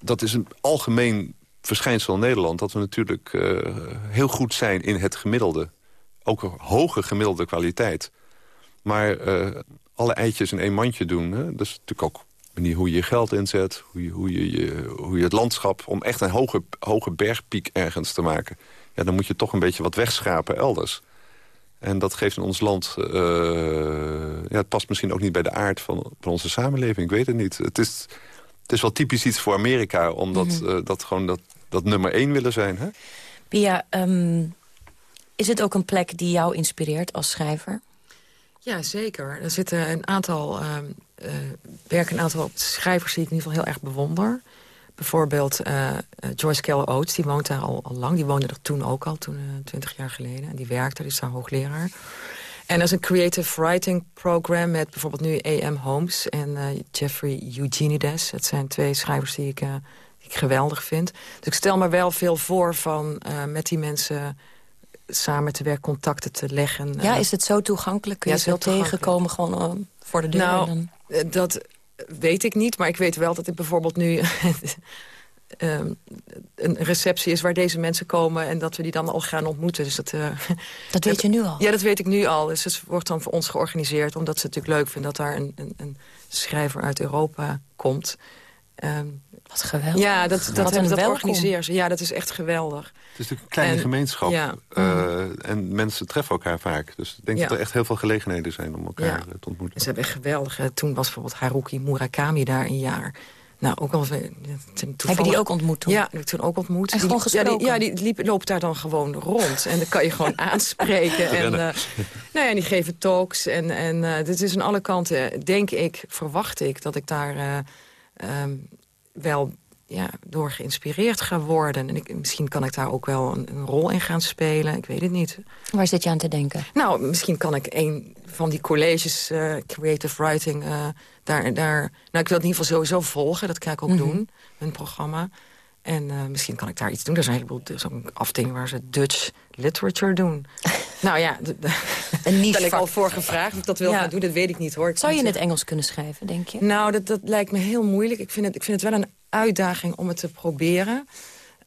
S15: dat is een algemeen verschijnsel in Nederland... dat we natuurlijk eh, heel goed zijn in het gemiddelde. Ook een hoge gemiddelde kwaliteit. Maar eh, alle eitjes in één mandje doen... Dat is natuurlijk ook de manier hoe je je geld inzet... hoe je, hoe je, je- hoe je het landschap... om echt een hoge, hoge bergpiek ergens te maken... Ja, dan moet je toch een beetje wat wegschrapen elders. En dat geeft in ons land... eh, ja, het past misschien ook niet bij de aard van, van onze samenleving. Ik weet het niet. Het is, het is wel typisch iets voor Amerika... omdat eh, dat gewoon dat, dat nummer één willen zijn. Hè?
S8: Pia, ehm, is het ook een plek die jou inspireert als schrijver?
S16: Ja, zeker. Er zitten een aantal, uh, uh, werken een aantal schrijvers die ik in ieder geval heel erg bewonder. Bijvoorbeeld uh, Joyce Keller Oates, die woont daar al, al, lang. Die woonde er toen ook al, toen twintig jaar geleden. En die werkte, die is daar hoogleraar. En is een creative writing program met bijvoorbeeld nu A.M. Holmes en Jeffrey Eugenides. Het zijn twee schrijvers die ik, die ik geweldig vind. Dus ik stel me wel veel voor van met die mensen samen te werken, contacten te leggen.
S8: Ja, is het zo toegankelijk? Kun je ja, veel tegenkomen gewoon uh, voor de deur?
S16: Nou, dan? dat weet ik niet, maar ik weet wel dat ik bijvoorbeeld nu... um, een receptie is waar deze mensen komen... en dat we die dan al gaan ontmoeten. Dus dat, uh,
S8: dat weet je nu al?
S16: Ja, dat weet ik nu al. Dus het wordt dan voor ons georganiseerd... omdat ze het natuurlijk leuk vinden dat daar een, een, een schrijver uit Europa komt...
S8: Um, wat geweldig.
S16: Ja, dat, dat, dat, dat organiseren ze. Ja, dat is echt geweldig.
S15: Het is natuurlijk een kleine en, gemeenschap. Ja. Uh, en mensen treffen elkaar vaak. Dus ik denk ja. dat er echt heel veel gelegenheden zijn om elkaar ja. te ontmoeten.
S16: En ze hebben echt geweldig. Toen was bijvoorbeeld Haruki Murakami daar een jaar. Nou, ook al...
S8: Heb je die ook ontmoet toen?
S16: Ja, heb ik toen ook ontmoet.
S8: En
S16: die,
S8: gewoon gesproken?
S16: Ja, die, ja, die liep, loopt daar dan gewoon rond. En dan kan je gewoon aanspreken. en, uh, nou ja, die geven talks. En, en uh, dit is aan alle kanten, denk ik, verwacht ik... dat ik daar uh, um, wel ja, door geïnspireerd ga worden. En ik, misschien kan ik daar ook wel een, een, rol in gaan spelen. Ik weet het niet.
S8: Waar zit je aan te denken?
S16: Nou, misschien kan ik een van die colleges, uh, creative writing... Uh, daar, daar, nou, ik wil het in ieder geval sowieso volgen. Dat ga ik ook mm -hmm. doen, hun programma. En uh, misschien kan ik daar iets doen. Er is een heleboel er is ook een afdeling waar ze Dutch literature doen. nou ja, daar ben ik al voor gevraagd of ik dat wil ja. gaan doen. Dat weet ik niet hoor. Ik
S8: Zou je in het Engels kunnen schrijven, denk je?
S16: Nou, dat, dat lijkt me heel moeilijk. Ik vind, het, ik vind het wel een uitdaging om het te proberen.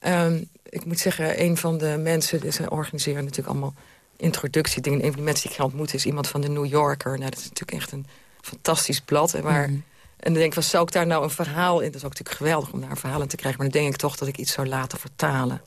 S16: Um, ik moet zeggen, een van de mensen... ze organiseren natuurlijk allemaal introductiedingen. Een van die mensen die ik ga ontmoeten is iemand van de New Yorker. Nou, dat is natuurlijk echt een fantastisch blad. En, waar, mm -hmm. en dan denk ik, was, zou ik daar nou een verhaal in... Dat is ook natuurlijk geweldig om daar een verhaal in te krijgen. Maar dan denk ik toch dat ik iets zou laten vertalen.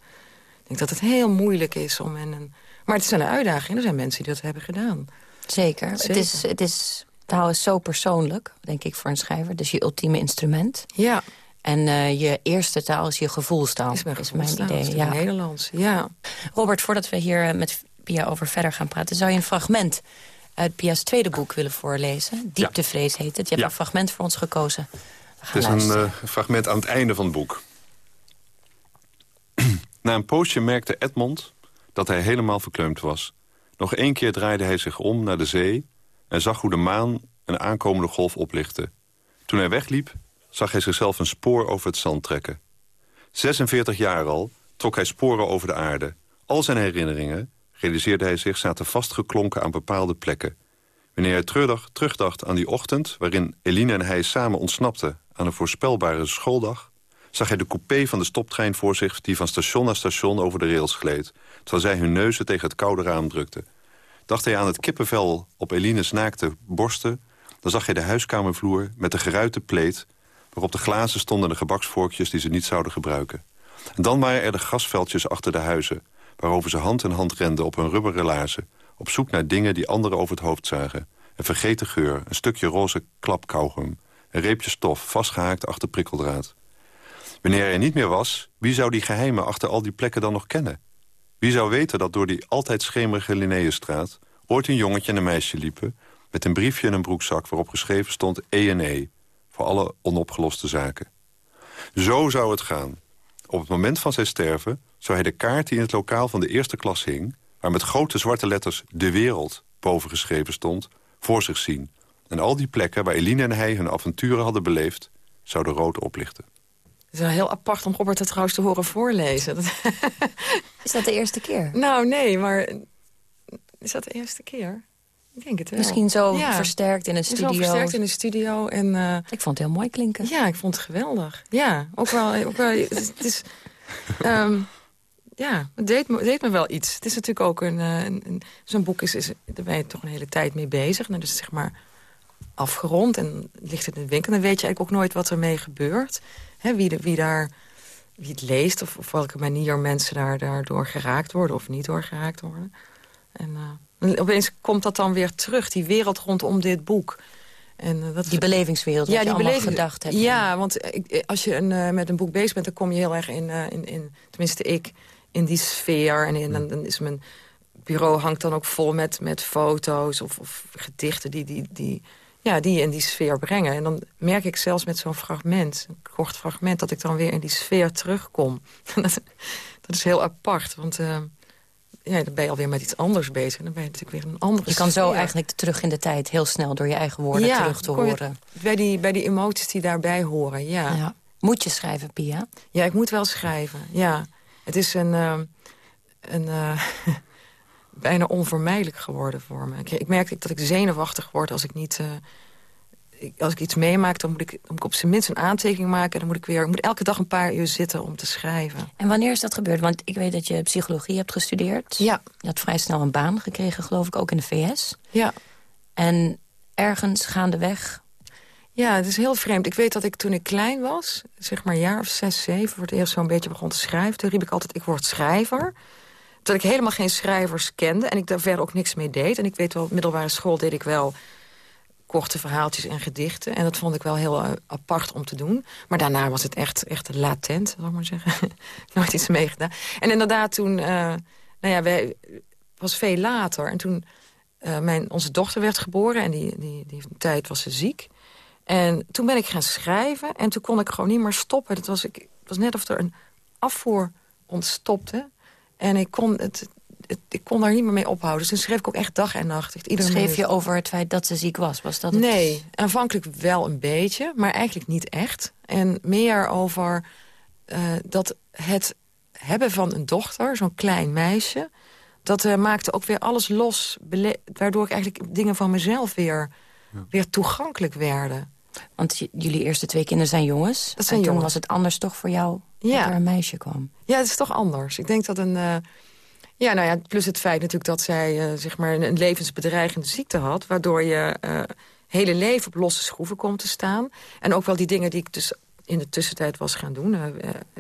S16: Ik denk dat het heel moeilijk is om... In een, maar het is een uitdaging. Er zijn mensen die dat hebben gedaan.
S8: Zeker. Zeker. Het, is, het is... Taal is zo persoonlijk, denk ik, voor een schrijver. Dus je ultieme instrument.
S16: Ja.
S8: En uh, je eerste taal is je gevoelstaal.
S16: Is mijn,
S8: is
S16: mijn idee. Is ja. Nederlands, ja.
S8: Robert, voordat we hier met Pia over verder gaan praten... zou je een fragment uit Pia's tweede boek willen voorlezen? Dieptevrees heet het. Je hebt ja. een fragment voor ons gekozen.
S15: Het is een uh, fragment aan het einde van het boek. Na een poosje merkte Edmond dat hij helemaal verkleumd was. Nog één keer draaide hij zich om naar de zee... en zag hoe de maan een aankomende golf oplichtte. Toen hij wegliep, zag hij zichzelf een spoor over het zand trekken. 46 jaar al trok hij sporen over de aarde. Al zijn herinneringen, realiseerde hij zich, zaten vastgeklonken aan bepaalde plekken. Wanneer hij terugdacht, terugdacht aan die ochtend... waarin Eline en hij samen ontsnapten aan een voorspelbare schooldag... zag hij de coupé van de stoptrein voor zich... die van station naar station over de rails gleed... terwijl zij hun neuzen tegen het koude raam drukten. Dacht hij aan het kippenvel op Eline's naakte borsten... dan zag hij de huiskamervloer met de geruite pleet waarop de glazen stonden de gebaksvorkjes die ze niet zouden gebruiken. En dan waren er de gasveldjes achter de huizen... waarover ze hand in hand renden op hun rubberen laarzen... op zoek naar dingen die anderen over het hoofd zagen. Een vergeten geur, een stukje roze klapkauwgum... een reepje stof, vastgehaakt achter prikkeldraad. Wanneer hij niet meer was, wie zou die geheimen achter al die plekken dan nog kennen? Wie zou weten dat door die altijd schemerige Linnaeusstraat... ooit een jongetje en een meisje liepen... met een briefje en een broekzak waarop geschreven stond E&E voor alle onopgeloste zaken. Zo zou het gaan. Op het moment van zijn sterven zou hij de kaart die in het lokaal van de eerste klas hing... waar met grote zwarte letters de wereld boven geschreven stond, voor zich zien. En al die plekken waar Eline en hij hun avonturen hadden beleefd... zouden rood oplichten.
S16: Het is wel heel apart om Robert het trouwens te horen voorlezen.
S8: Is dat de eerste keer?
S16: Nou, nee, maar is dat de eerste keer? Ik denk het wel.
S8: Misschien zo ja. versterkt in een studio. Zo
S16: versterkt in de studio. En, uh,
S8: ik vond het heel mooi klinken.
S16: Ja, ik vond het geweldig. Ja, ook wel... Ook wel het, is... Um, ja, het deed, me, deed me wel iets. Het is natuurlijk ook een... een, een Zo'n boek is, is, daar ben je toch een hele tijd mee bezig. Nou, dus zeg maar afgerond en ligt het in de winkel. Dan weet je eigenlijk ook nooit wat ermee gebeurt. Wie, de, wie, daar, wie het leest of op welke manier mensen daar, daardoor geraakt worden... of niet door geraakt worden. En... Uh, en opeens komt dat dan weer terug, die wereld rondom dit boek.
S8: En, uh, dat die belevingswereld, ja, die beleving... gedacht hebt.
S16: Ja, want ik, als je een, uh, met een boek bezig bent... dan kom je heel erg in, in, in, tenminste ik, in die sfeer. En, in, dan, dan is mijn bureau hangt dan ook vol met, met foto's of, of gedichten... Die, die, die, ja, die je in die sfeer brengen. En dan merk ik zelfs met zo'n fragment, een kort fragment... dat ik dan weer in die sfeer terugkom. dat, dat is heel apart, want... Uh, ja, dan ben je alweer met iets anders bezig. Dan ben je natuurlijk weer een andere
S8: Je kan zo eigenlijk terug in de tijd heel snel door je eigen woorden terug te horen.
S16: Bij die, bij die emoties die daarbij horen, ja. ja.
S8: Moet je schrijven, Pia?
S16: Ja, ik moet wel schrijven, ja. Het is een... Uh, een uh, bijna onvermijdelijk geworden voor me. Ik, ik merk dat ik zenuwachtig word als ik niet... Uh, als ik iets meemaak, dan moet ik, dan moet ik op zijn minst een aantekening maken... en dan moet ik weer ik moet elke dag een paar uur zitten om te schrijven.
S8: En wanneer is dat gebeurd? Want ik weet dat je psychologie hebt gestudeerd.
S16: Ja.
S8: Je had vrij snel een baan gekregen, geloof ik, ook in de VS.
S16: Ja.
S8: En ergens gaandeweg...
S16: Ja, het is heel vreemd. Ik weet dat ik toen ik klein was, zeg maar jaar of zes, zeven... voor het eerst zo'n beetje begon te schrijven. Toen riep ik altijd, ik word schrijver dat ik helemaal geen schrijvers kende en ik daar verder ook niks mee deed. En ik weet wel, middelbare school deed ik wel korte verhaaltjes en gedichten. En dat vond ik wel heel uh, apart om te doen. Maar daarna was het echt, echt latent, zal ik maar zeggen. Nooit iets meegedaan. En inderdaad, toen... Uh, nou ja, wij, was veel later. En toen uh, mijn, onze dochter werd geboren en die, die, die tijd was ze ziek. En toen ben ik gaan schrijven en toen kon ik gewoon niet meer stoppen. Het was, ik, het was net of er een afvoer ontstopte. En ik kon, het, ik kon daar niet meer mee ophouden. Dus toen schreef ik ook echt dag en nacht. Echt
S8: schreef je over het feit dat ze ziek was? was dat
S16: het... Nee, aanvankelijk wel een beetje, maar eigenlijk niet echt. En meer over uh, dat het hebben van een dochter, zo'n klein meisje... dat uh, maakte ook weer alles los, waardoor ik eigenlijk dingen van mezelf weer, ja. weer toegankelijk werden.
S8: Want jullie eerste twee kinderen zijn jongens.
S16: Dat zijn
S8: en toen
S16: jongens.
S8: was het anders toch voor jou ja. dat er een meisje kwam?
S16: Ja, het is toch anders. Ik denk dat een... Uh, ja, nou ja, plus het feit natuurlijk dat zij uh, zeg maar een, levensbedreigende ziekte had... waardoor je uh, hele leven op losse schroeven komt te staan. En ook wel die dingen die ik dus in de tussentijd was gaan doen.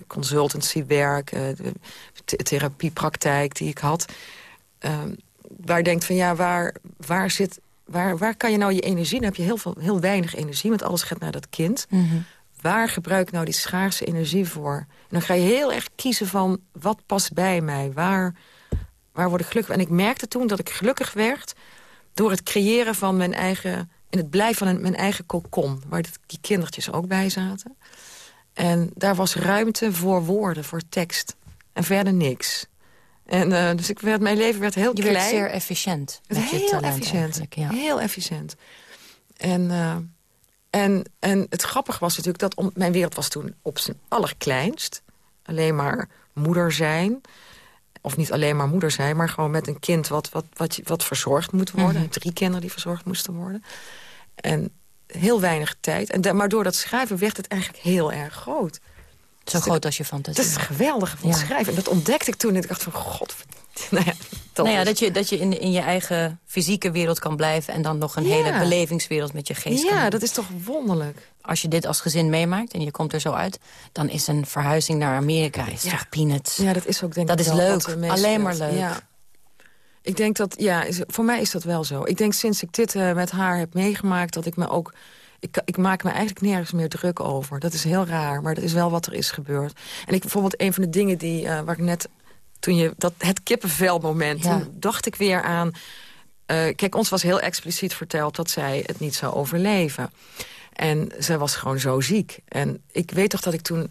S16: consultancywerk, therapiepraktijk die ik had. Ehm, waar je denkt van ja, waar, waar zit waar, waar kan je nou je energie... dan heb je heel, veel, heel weinig energie, want alles gaat naar dat kind.
S8: Mm -hmm.
S16: Waar gebruik ik nou die schaarse energie voor? En dan ga je heel erg kiezen van, wat past bij mij? Waar, waar word ik gelukkig? En ik merkte toen dat ik gelukkig werd... door het creëren van mijn eigen... in het blijven van mijn eigen kokon... waar die kindertjes ook bij zaten. En daar was ruimte voor woorden, voor tekst. En verder niks. En, uh, dus ik werd, mijn leven werd heel
S8: je
S16: klein.
S8: werd zeer efficiënt. Met
S16: heel
S8: je talent
S16: efficiënt.
S8: Ja.
S16: Heel efficiënt. En, uh, en, en het grappige was natuurlijk dat om, mijn wereld was toen op zijn allerkleinst. Alleen maar moeder zijn. Of niet alleen maar moeder zijn, maar gewoon met een kind wat, wat, wat, wat verzorgd moet worden.
S8: Mhm.
S16: Mm -hmm. Drie kinderen die verzorgd moesten worden. En heel weinig tijd. En maar door dat schrijven werd het eigenlijk heel erg groot.
S8: Zo groot als je fantasie.
S16: Dat is het geweldige van ja. schrijven. En dat ontdekte ik toen. En ik dacht van, god... Nou ja, dat,
S8: nou ja, dat je, dat je in, in je eigen fysieke wereld kan blijven... en dan nog een
S16: ja.
S8: hele belevingswereld met je geest
S16: Ja,
S8: kan
S16: dat is toch wonderlijk.
S8: Als je dit als gezin meemaakt en je komt er zo uit... dan is een verhuizing naar Amerika is toch peanuts.
S16: Ja, dat is ook denk
S8: dat
S16: ik
S8: is leuk. Alleen maar leuk.
S16: Ik denk dat, ja, voor mij is dat wel zo. Ik denk sinds ik dit uh, met haar heb meegemaakt... dat ik me ook ik, ik, maak me eigenlijk nergens meer druk over. Dat is heel raar, maar dat is wel wat er is gebeurd. En ik, bijvoorbeeld een van de dingen die, uh, waar ik net... toen je dat het kippenvelmoment, ja. toen dacht ik weer aan... Uh, kijk, ons was heel expliciet verteld dat zij het niet zou overleven. En zij was gewoon zo ziek. En ik weet toch dat ik toen...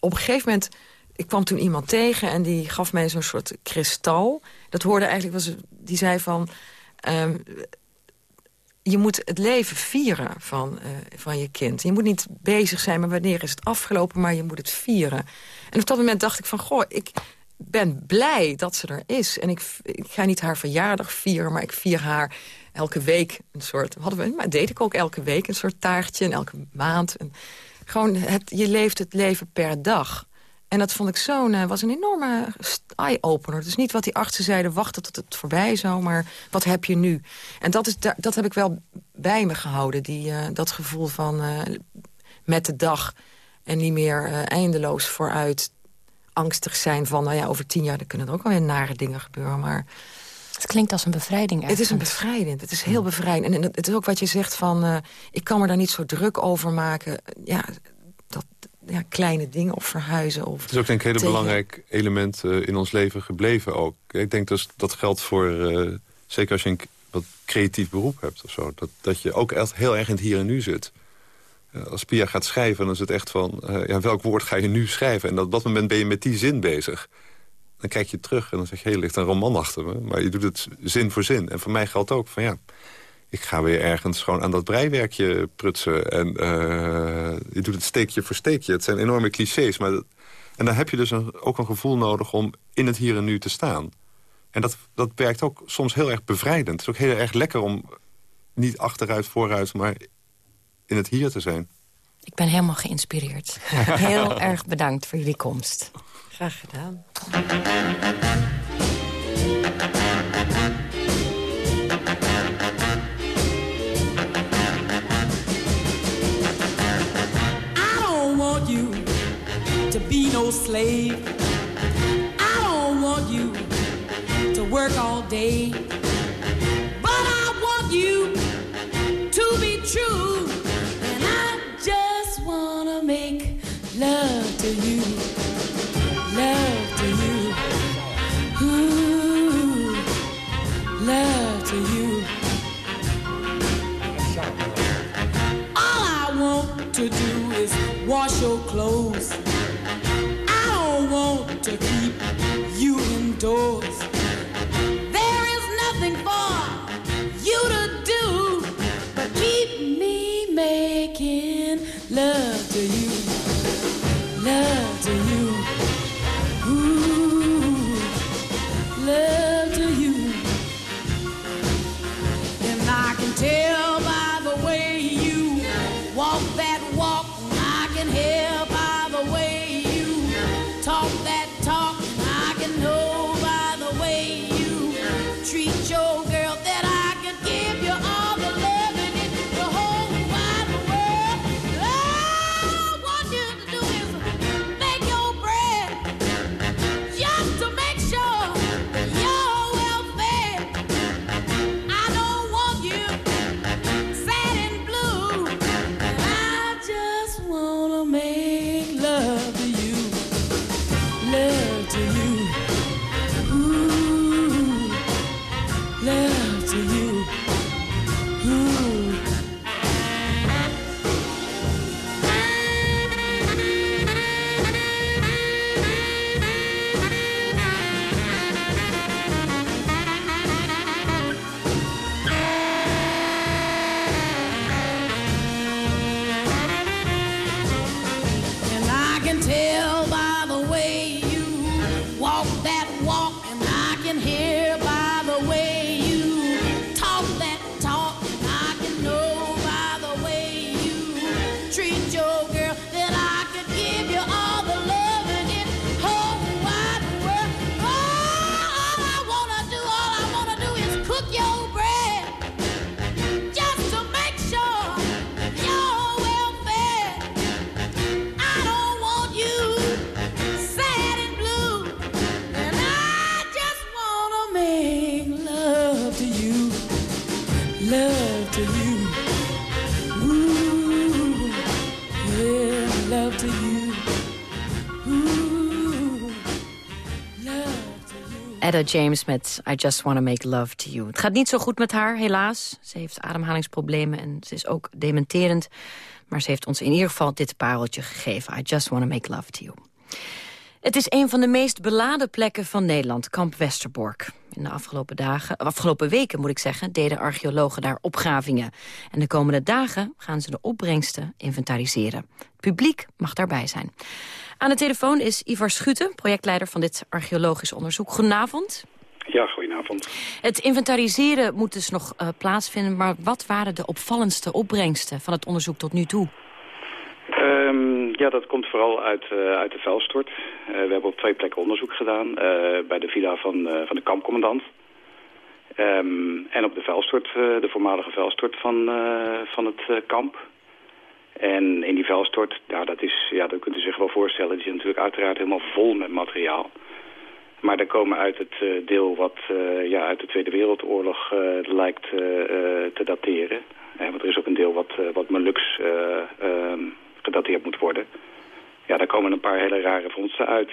S16: Op een gegeven moment... Ik kwam toen iemand tegen en die gaf mij zo'n soort kristal. Dat hoorde eigenlijk... Was, die zei van... Um, je moet het leven vieren van, uh, van je kind. Je moet niet bezig zijn met wanneer is het afgelopen, maar je moet het vieren. En op dat moment dacht ik van, goh, ik ben blij dat ze er is. En ik, ik ga niet haar verjaardag vieren, maar ik vier haar elke week een soort... Hadden we, maar deed ik ook elke week een soort taartje en elke maand. Gewoon, het, je leeft het leven per dag. En dat vond ik zo'n, uh, was een enorme eye-opener. Dus niet wat die artsen zeiden, wachten tot het voorbij zou, maar wat heb je nu? En dat, is, dat heb ik wel bij me gehouden, die, uh, dat gevoel van uh, met de dag... en niet meer eindeloos vooruit angstig zijn van... nou ja, over tien jaar kunnen er ook alweer nare dingen gebeuren, maar...
S8: Het klinkt als een bevrijding
S16: Het is een bevrijding. Het is heel bevrijdend. En het is ook wat je zegt van... ik kan me daar niet zo druk over maken. Ja, ja, kleine dingen of verhuizen. Of
S15: het is ook denk ik een hele belangrijk element uh, in ons leven gebleven ook. Ik denk dus dat geldt voor, uh, zeker als je een wat creatief beroep hebt of zo. Dat, dat je ook echt heel erg in het hier en nu zit. Uh, als Pia gaat schrijven, dan is het echt van... ja, welk woord ga je nu schrijven? En op dat moment ben je met die zin bezig. Dan kijk je terug en dan zeg je, hey, ligt een roman achter me. Maar je doet het zin voor zin. En voor mij geldt ook van ja ik ga weer ergens gewoon aan dat breiwerkje prutsen. En uh, je doet het steekje voor steekje. Het zijn enorme clichés. Maar en dan heb je dus een, ook een gevoel nodig om in het hier en nu te staan. En dat, dat werkt ook soms heel erg bevrijdend. Het is ook heel erg lekker om niet achteruit, vooruit, maar in het hier te zijn.
S8: Ik ben helemaal geïnspireerd. heel erg bedankt voor jullie komst.
S16: Graag gedaan.
S17: No slave. I don't want you to work all day. But I want you to be true. And I just want to make love you
S8: James met I Just Wanna Make Love To You. Het gaat niet zo goed met haar, helaas. Ze heeft ademhalingsproblemen en ze is ook dementerend. Maar ze heeft ons in ieder geval dit pareltje gegeven. I Just Wanna Make Love To You. Het is een van de meest beladen plekken van Nederland, kamp Westerbork. In de afgelopen, dagen, afgelopen weken moet ik zeggen, deden archeologen daar opgravingen. En de komende dagen gaan ze de opbrengsten inventariseren. Het publiek mag daarbij zijn. Aan de telefoon is Ivar Schuten, projectleider van dit archeologisch onderzoek. Goedenavond.
S18: Ja, goedenavond.
S8: Het inventariseren moet dus nog uh, plaatsvinden, maar wat waren de opvallendste opbrengsten van het onderzoek tot nu toe?
S18: Um, ja, dat komt vooral uit, uh, uit de vuilstort. Uh, we hebben op twee plekken onderzoek gedaan. Bij de villa van, van de kampcommandant. Um, en op de vuilstort, de voormalige vuilstort van, van het kamp. En in die vuilstort, ja, dat, is, ja, dat kunt u zich wel voorstellen, die is natuurlijk uiteraard helemaal vol met materiaal. Maar daar komen uit het uh, deel wat uh, ja, uit de Tweede Wereldoorlog uh, lijkt te dateren. want er is ook een deel wat, wat Molux gedateerd moet worden. Ja, daar komen een paar hele rare vondsten uit.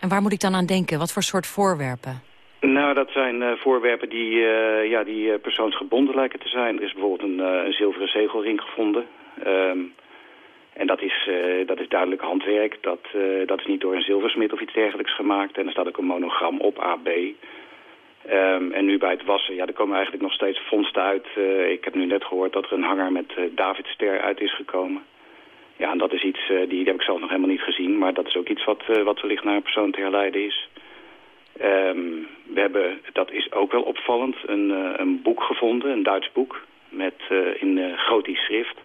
S8: En waar moet ik dan aan denken? Wat voor soort voorwerpen?
S18: Nou, dat zijn uh, voorwerpen die, uh, ja, die uh, persoonsgebonden lijken te zijn. Er is bijvoorbeeld een, een zilveren zegelring gevonden. Um, en dat is, dat is duidelijk handwerk. Dat, dat is niet door een zilversmid of iets dergelijks gemaakt. En er staat ook een monogram op AB. Um, en nu bij het wassen, ja, er komen eigenlijk nog steeds vondsten uit. ik heb nu net gehoord dat er een hanger met Davidster uit is gekomen. Ja, en dat is iets, die, die heb ik zelf nog helemaal niet gezien. Maar dat is ook iets wat, wat wellicht naar een persoon te herleiden is. Um, we hebben, dat is ook wel opvallend, een, een boek gevonden, een Duits boek, met, in gotisch schrift.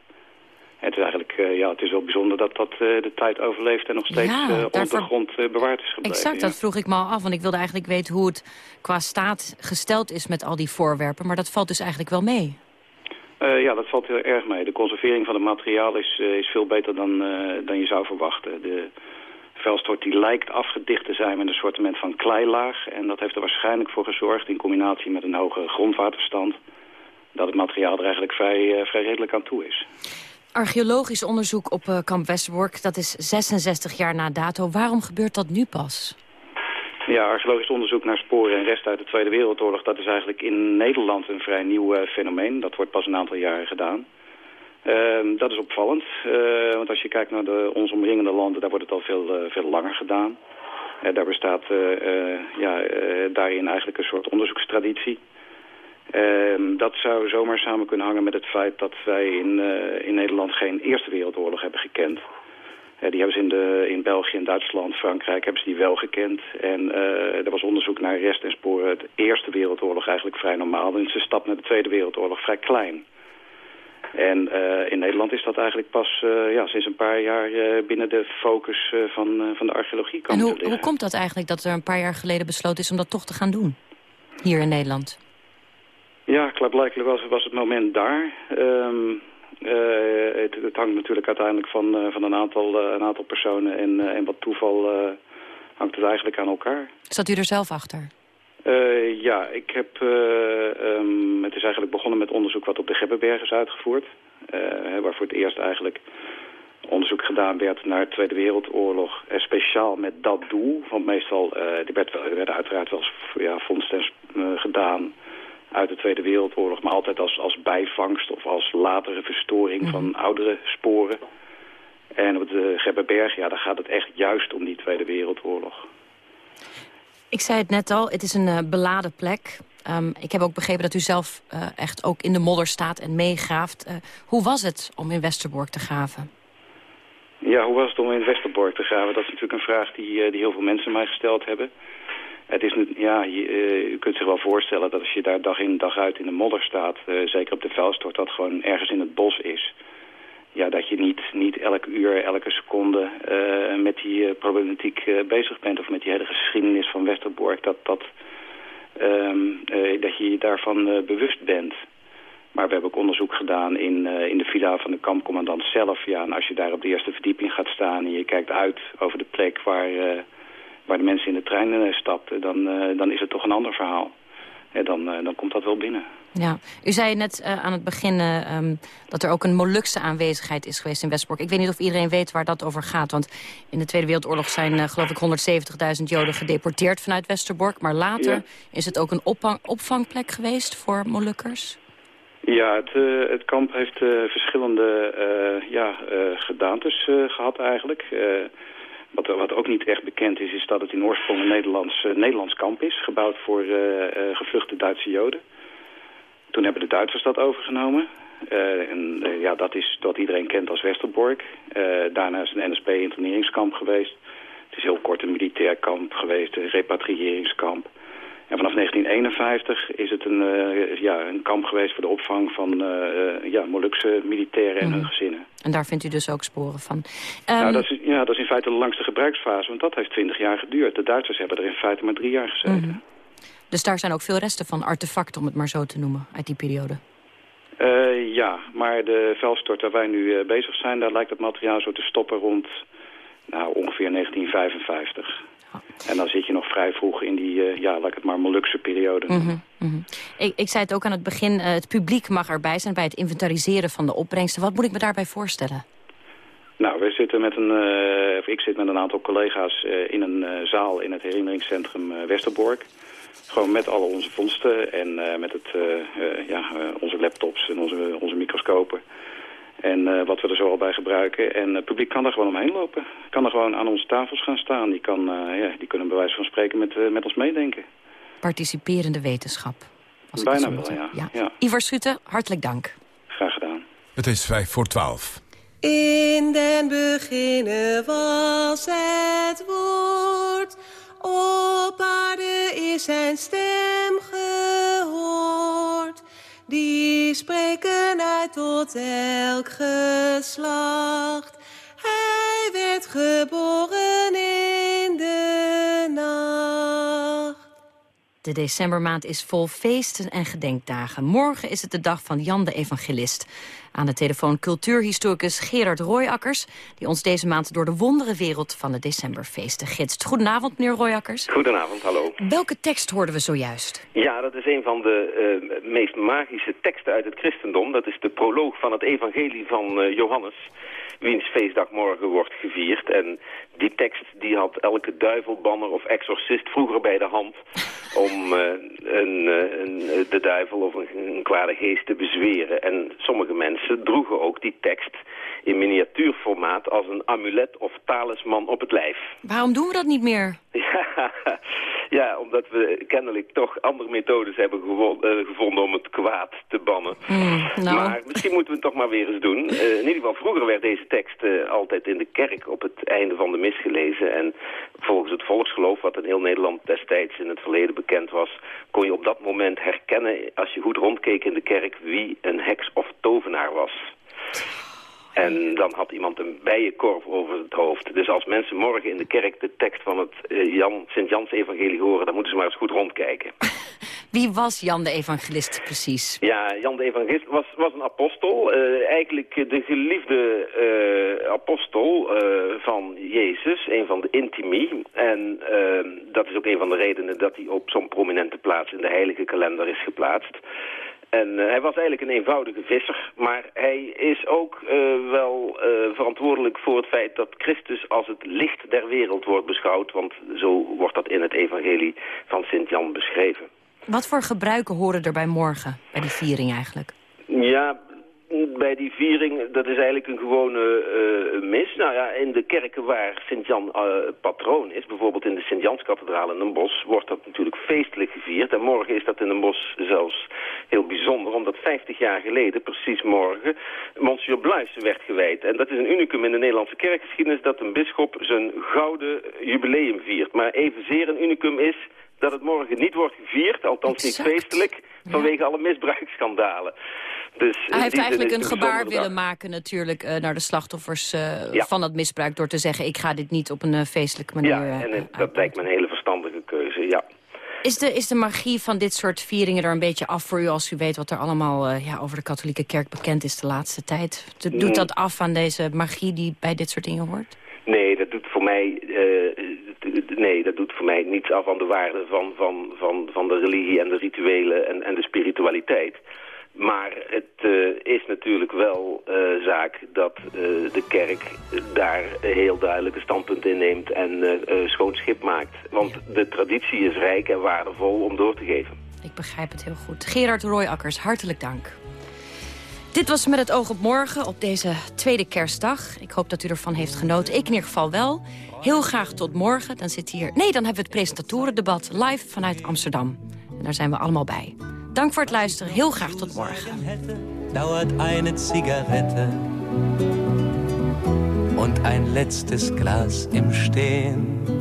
S18: Het is eigenlijk ja, het is wel bijzonder dat dat de tijd overleeft en nog steeds ja, onder daarvoor... de grond bewaard is gebleven.
S8: Exact,
S18: ja.
S8: dat vroeg ik me al af, want ik wilde eigenlijk weten hoe het qua staat gesteld is met al die voorwerpen. Maar dat valt dus eigenlijk wel mee.
S18: ja, dat valt heel erg mee. De conservering van het materiaal is, is veel beter dan, dan je zou verwachten. De, vuilstort die lijkt afgedicht te zijn met een soort van kleilaag. En dat heeft er waarschijnlijk voor gezorgd, in combinatie met een hoge grondwaterstand... dat het materiaal er eigenlijk vrij, vrij redelijk aan toe is.
S8: Archeologisch onderzoek op kamp Westerbork, dat is 66 jaar na dato. Waarom gebeurt dat nu pas?
S18: Ja, archeologisch onderzoek naar sporen en resten uit de Tweede Wereldoorlog... dat is eigenlijk in Nederland een vrij nieuw uh, fenomeen. Dat wordt pas een aantal jaren gedaan. Uh, dat is opvallend, uh, want als je kijkt naar de, ons omringende landen, daar wordt het al veel, veel langer gedaan. Daar bestaat ja, daarin eigenlijk een soort onderzoekstraditie. Ehm, dat zou zomaar samen kunnen hangen met het feit dat wij in, in Nederland geen Eerste Wereldoorlog hebben gekend. die hebben ze in, de, in België, in Duitsland, Frankrijk hebben ze die wel gekend. En er was onderzoek naar rest en sporen de Eerste Wereldoorlog eigenlijk vrij normaal. En ze stap naar de Tweede Wereldoorlog vrij klein. En uh, in Nederland is dat eigenlijk pas uh, ja, sinds een paar jaar uh, binnen de focus van, van de archeologie
S8: En hoe, hoe komt dat eigenlijk dat er een paar jaar geleden besloten is om dat toch te gaan doen? Hier in Nederland?
S18: Ja, klaarblijkelijk was, was het moment daar. Um, het, het, hangt natuurlijk uiteindelijk van, van een, aantal, een aantal personen en, en wat toeval hangt het eigenlijk aan elkaar.
S8: Zat u er zelf achter?
S18: Ja, ik heb, um, het is eigenlijk begonnen met onderzoek wat op de Gebbenberg is uitgevoerd. Waar voor het eerst eigenlijk onderzoek gedaan werd naar de Tweede Wereldoorlog. En speciaal met dat doel. Want meestal er werd, er werden uiteraard wel ja, vondsten gedaan uit de Tweede Wereldoorlog. Maar altijd als, als bijvangst of als latere verstoring mm -hmm. van oudere sporen. En op de Gebbenberg, ja, daar gaat het echt juist om die Tweede Wereldoorlog.
S8: Ik zei het net al, het is een uh, beladen plek. Um, ik heb ook begrepen dat u zelf uh, echt ook in de modder staat en meegraaft. Uh, hoe was het om in Westerbork te graven?
S18: Ja, hoe was het om in Westerbork te graven? Dat is natuurlijk een vraag die, die heel veel mensen mij gesteld hebben. Het is, ja, je, u kunt zich wel voorstellen dat als je daar dag in dag uit in de modder staat... zeker op de vuilstort, dat gewoon ergens in het bos is ja, dat je niet, niet elk uur, elke seconde uh, met die problematiek bezig bent... of met die hele geschiedenis van Westerbork, dat, dat, um, dat je je daarvan bewust bent. Maar we hebben ook onderzoek gedaan in, in de villa van de kampcommandant zelf. Ja, en als je daar op de eerste verdieping gaat staan en je kijkt uit over de plek waar, waar de mensen in de trein stapten... Dan, dan is het toch een ander verhaal. Dan, dan komt dat wel binnen.
S8: Ja, u zei net aan het begin um, dat er ook een Molukse aanwezigheid is geweest in Westbork. Ik weet niet of iedereen weet waar dat over gaat. Want in de Tweede Wereldoorlog zijn geloof ik 170.000 Joden gedeporteerd vanuit Westerbork. Maar later ja. is het ook een opvang, opvangplek geweest voor Molukkers?
S18: Ja, het, het kamp heeft verschillende ja, gedaantes gehad eigenlijk. Wat, wat, ook niet echt bekend is, is dat het in oorsprong een Nederlands, Nederlands kamp is. Gebouwd voor gevluchte Duitse Joden. Toen hebben de Duitsers dat overgenomen. En ja, dat is wat iedereen kent als Westerbork. Daarna is een NSB-interneringskamp geweest. Het is heel kort een militair kamp geweest, een repatriëringskamp. En vanaf 1951 is het een, ja, een kamp geweest voor de opvang van ja, Molukse militairen en mm. hun gezinnen.
S8: En daar vindt u dus ook sporen van?
S18: Um... Nou, dat is, ja, dat is in feite de langste gebruiksfase, want dat heeft 20 jaar geduurd. De Duitsers hebben er in feite maar drie jaar gezeten. Mm.
S8: Dus daar zijn ook veel resten van artefacten, om het maar zo te noemen, uit die periode.
S18: Uh, ja, maar de vuilstort waar wij nu uh, bezig zijn... daar lijkt het materiaal zo te stoppen rond nou, ongeveer 1955. En dan zit je nog vrij vroeg in die, uh, ja, laat ik het maar Molukse periode.
S8: Mm -hmm, mm -hmm. ik, ik zei het ook aan het begin, het publiek mag erbij zijn... bij het inventariseren van de opbrengsten. Wat moet ik me daarbij voorstellen?
S18: Nou, wij zitten met een, uh, of ik zit met een aantal collega's in een zaal in het herinneringscentrum Westerbork. Gewoon met alle onze vondsten en met het, ja, onze laptops en onze, onze microscopen. En wat we er zo al bij gebruiken. En het publiek kan er gewoon omheen lopen. Kan er gewoon aan onze tafels gaan staan. Die, kan, ja, die kunnen bij wijze van spreken met, met ons meedenken.
S8: Participerende wetenschap.
S18: Bijna wel, ja.
S8: ja.
S18: ja.
S8: Ivar Schutte, hartelijk dank.
S18: Graag gedaan.
S7: Het is vijf voor twaalf.
S19: In den beginne was het woord, op aarde is zijn stem gehoord. Die spreken uit tot elk geslacht. Hij werd geboren in De
S8: decembermaand is vol feesten en gedenkdagen. Morgen is het de dag van Jan de Evangelist. Aan de telefoon cultuurhistoricus Gerard Royakkers... die ons deze maand door de wonderenwereld van de decemberfeesten gidst. Goedenavond, meneer Royakkers.
S20: Goedenavond, hallo.
S8: Welke tekst hoorden we zojuist?
S20: Ja, dat is een van de uh, meest magische teksten uit het christendom. Dat is de proloog van het evangelie van uh, Johannes wiens feestdag morgen wordt gevierd. En die tekst die had elke duivelbanner of exorcist vroeger bij de hand... om uh, een, een, de duivel of een, een kwade geest te bezweren. En sommige mensen droegen ook die tekst in miniatuurformaat als een amulet of talisman op het lijf.
S8: Waarom doen we dat niet meer?
S20: Ja, ja omdat we kennelijk toch andere methodes hebben gevonden om het kwaad te bannen.
S8: Mm, nou.
S20: Maar misschien moeten we het toch maar weer eens doen. Uh, in ieder geval, vroeger werd deze tekst altijd in de kerk op het einde van de mis gelezen. En volgens het volksgeloof, wat in heel Nederland destijds in het verleden bekend was... kon je op dat moment herkennen, als je goed rondkeek in de kerk... wie een heks of tovenaar was. En dan had iemand een bijenkorf over het hoofd. Dus als mensen morgen in de kerk de tekst van het uh, Jan, Sint-Jans evangelie horen... dan moeten ze maar eens goed rondkijken.
S8: Wie was Jan de evangelist precies?
S20: Ja, Jan de evangelist was, was een apostel. Uh, eigenlijk de geliefde uh, apostel van Jezus, een van de intimi. En dat is ook een van de redenen dat hij op zo'n prominente plaats in de heilige kalender is geplaatst. En hij was eigenlijk een eenvoudige visser, maar hij is ook wel verantwoordelijk voor het feit dat Christus als het licht der wereld wordt beschouwd, want zo wordt dat in het evangelie van Sint-Jan beschreven.
S8: Wat voor gebruiken horen er bij morgen, bij die viering eigenlijk?
S20: Ja, bij die viering, dat is eigenlijk een gewone uh, mis. Nou ja, in de kerken waar Sint-Jan uh, patroon is, bijvoorbeeld in de Sint-Janskathedraal in Den Bosch, wordt dat natuurlijk feestelijk gevierd. En morgen is dat in Den Bosch zelfs heel bijzonder, omdat 50 jaar geleden, precies morgen, Monsieur Bluis werd gewijd. En dat is een unicum in de Nederlandse kerkgeschiedenis dat een bisschop zijn gouden jubileum viert. Maar evenzeer een unicum is dat het morgen niet wordt gevierd, althans
S8: exact.
S20: niet feestelijk, vanwege ja. alle misbruiksschandalen. Dus
S8: Hij heeft eigenlijk een gebaar willen maken natuurlijk uh, naar de slachtoffers uh, ja. van dat misbruik... door te zeggen, ik ga dit niet op een uh, feestelijke manier
S20: Ja, en dat lijkt me een hele verstandige keuze, ja.
S8: Is de, is de magie van dit soort vieringen er een beetje af voor u... als u weet wat er allemaal ja, over de katholieke kerk bekend is de laatste tijd? Doet dat af aan deze magie die bij dit soort dingen hoort?
S20: Nee, dat doet voor mij nee, dat doet voor mij niets af aan de waarde van, van, van, van de religie en de rituelen en, en de spiritualiteit. Maar het uh, is natuurlijk wel uh, zaak dat uh, de kerk daar heel duidelijke standpunt in neemt en schoon schip maakt. Want de traditie is rijk en waardevol om door te geven.
S8: Ik begrijp het heel goed. Gerard Royakkers, hartelijk dank. Dit was Met het oog op morgen op deze tweede kerstdag. Ik hoop dat u ervan heeft genoten. Ik in ieder geval wel. Heel graag tot morgen. Dan zit hier... Nee, dan hebben we het presentatorendebat live vanuit Amsterdam. En daar zijn we allemaal bij. Dank voor het luisteren. Heel graag tot morgen.
S21: Dauert eine Zigarette und ein letztes Glas im Stehen.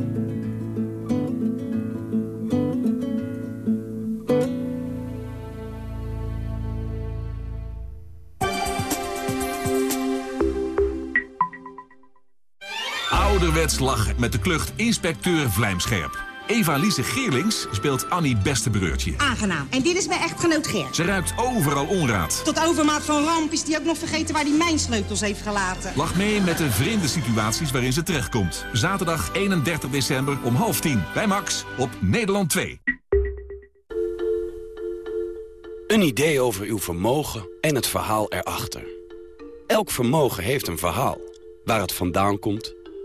S22: Ouderwets lachen met de klucht Inspecteur Vlijmscherp. Eva-Lise Geerlings speelt Annie Bestebereurtje.
S23: Aangenaam. En dit is mijn echtgenoot Geert.
S22: Ze ruikt overal onraad.
S23: Tot overmaat van ramp is die ook nog vergeten waar hij mijn sleutels heeft gelaten.
S22: Lach mee met de vreemde situaties waarin ze terechtkomt. Zaterdag 31 december om half tien bij Max op Nederland 2.
S13: Een idee over uw vermogen en het verhaal erachter. Elk vermogen heeft een verhaal.
S7: waar het vandaan komt,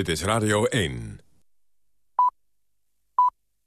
S13: Dit is Radio 1.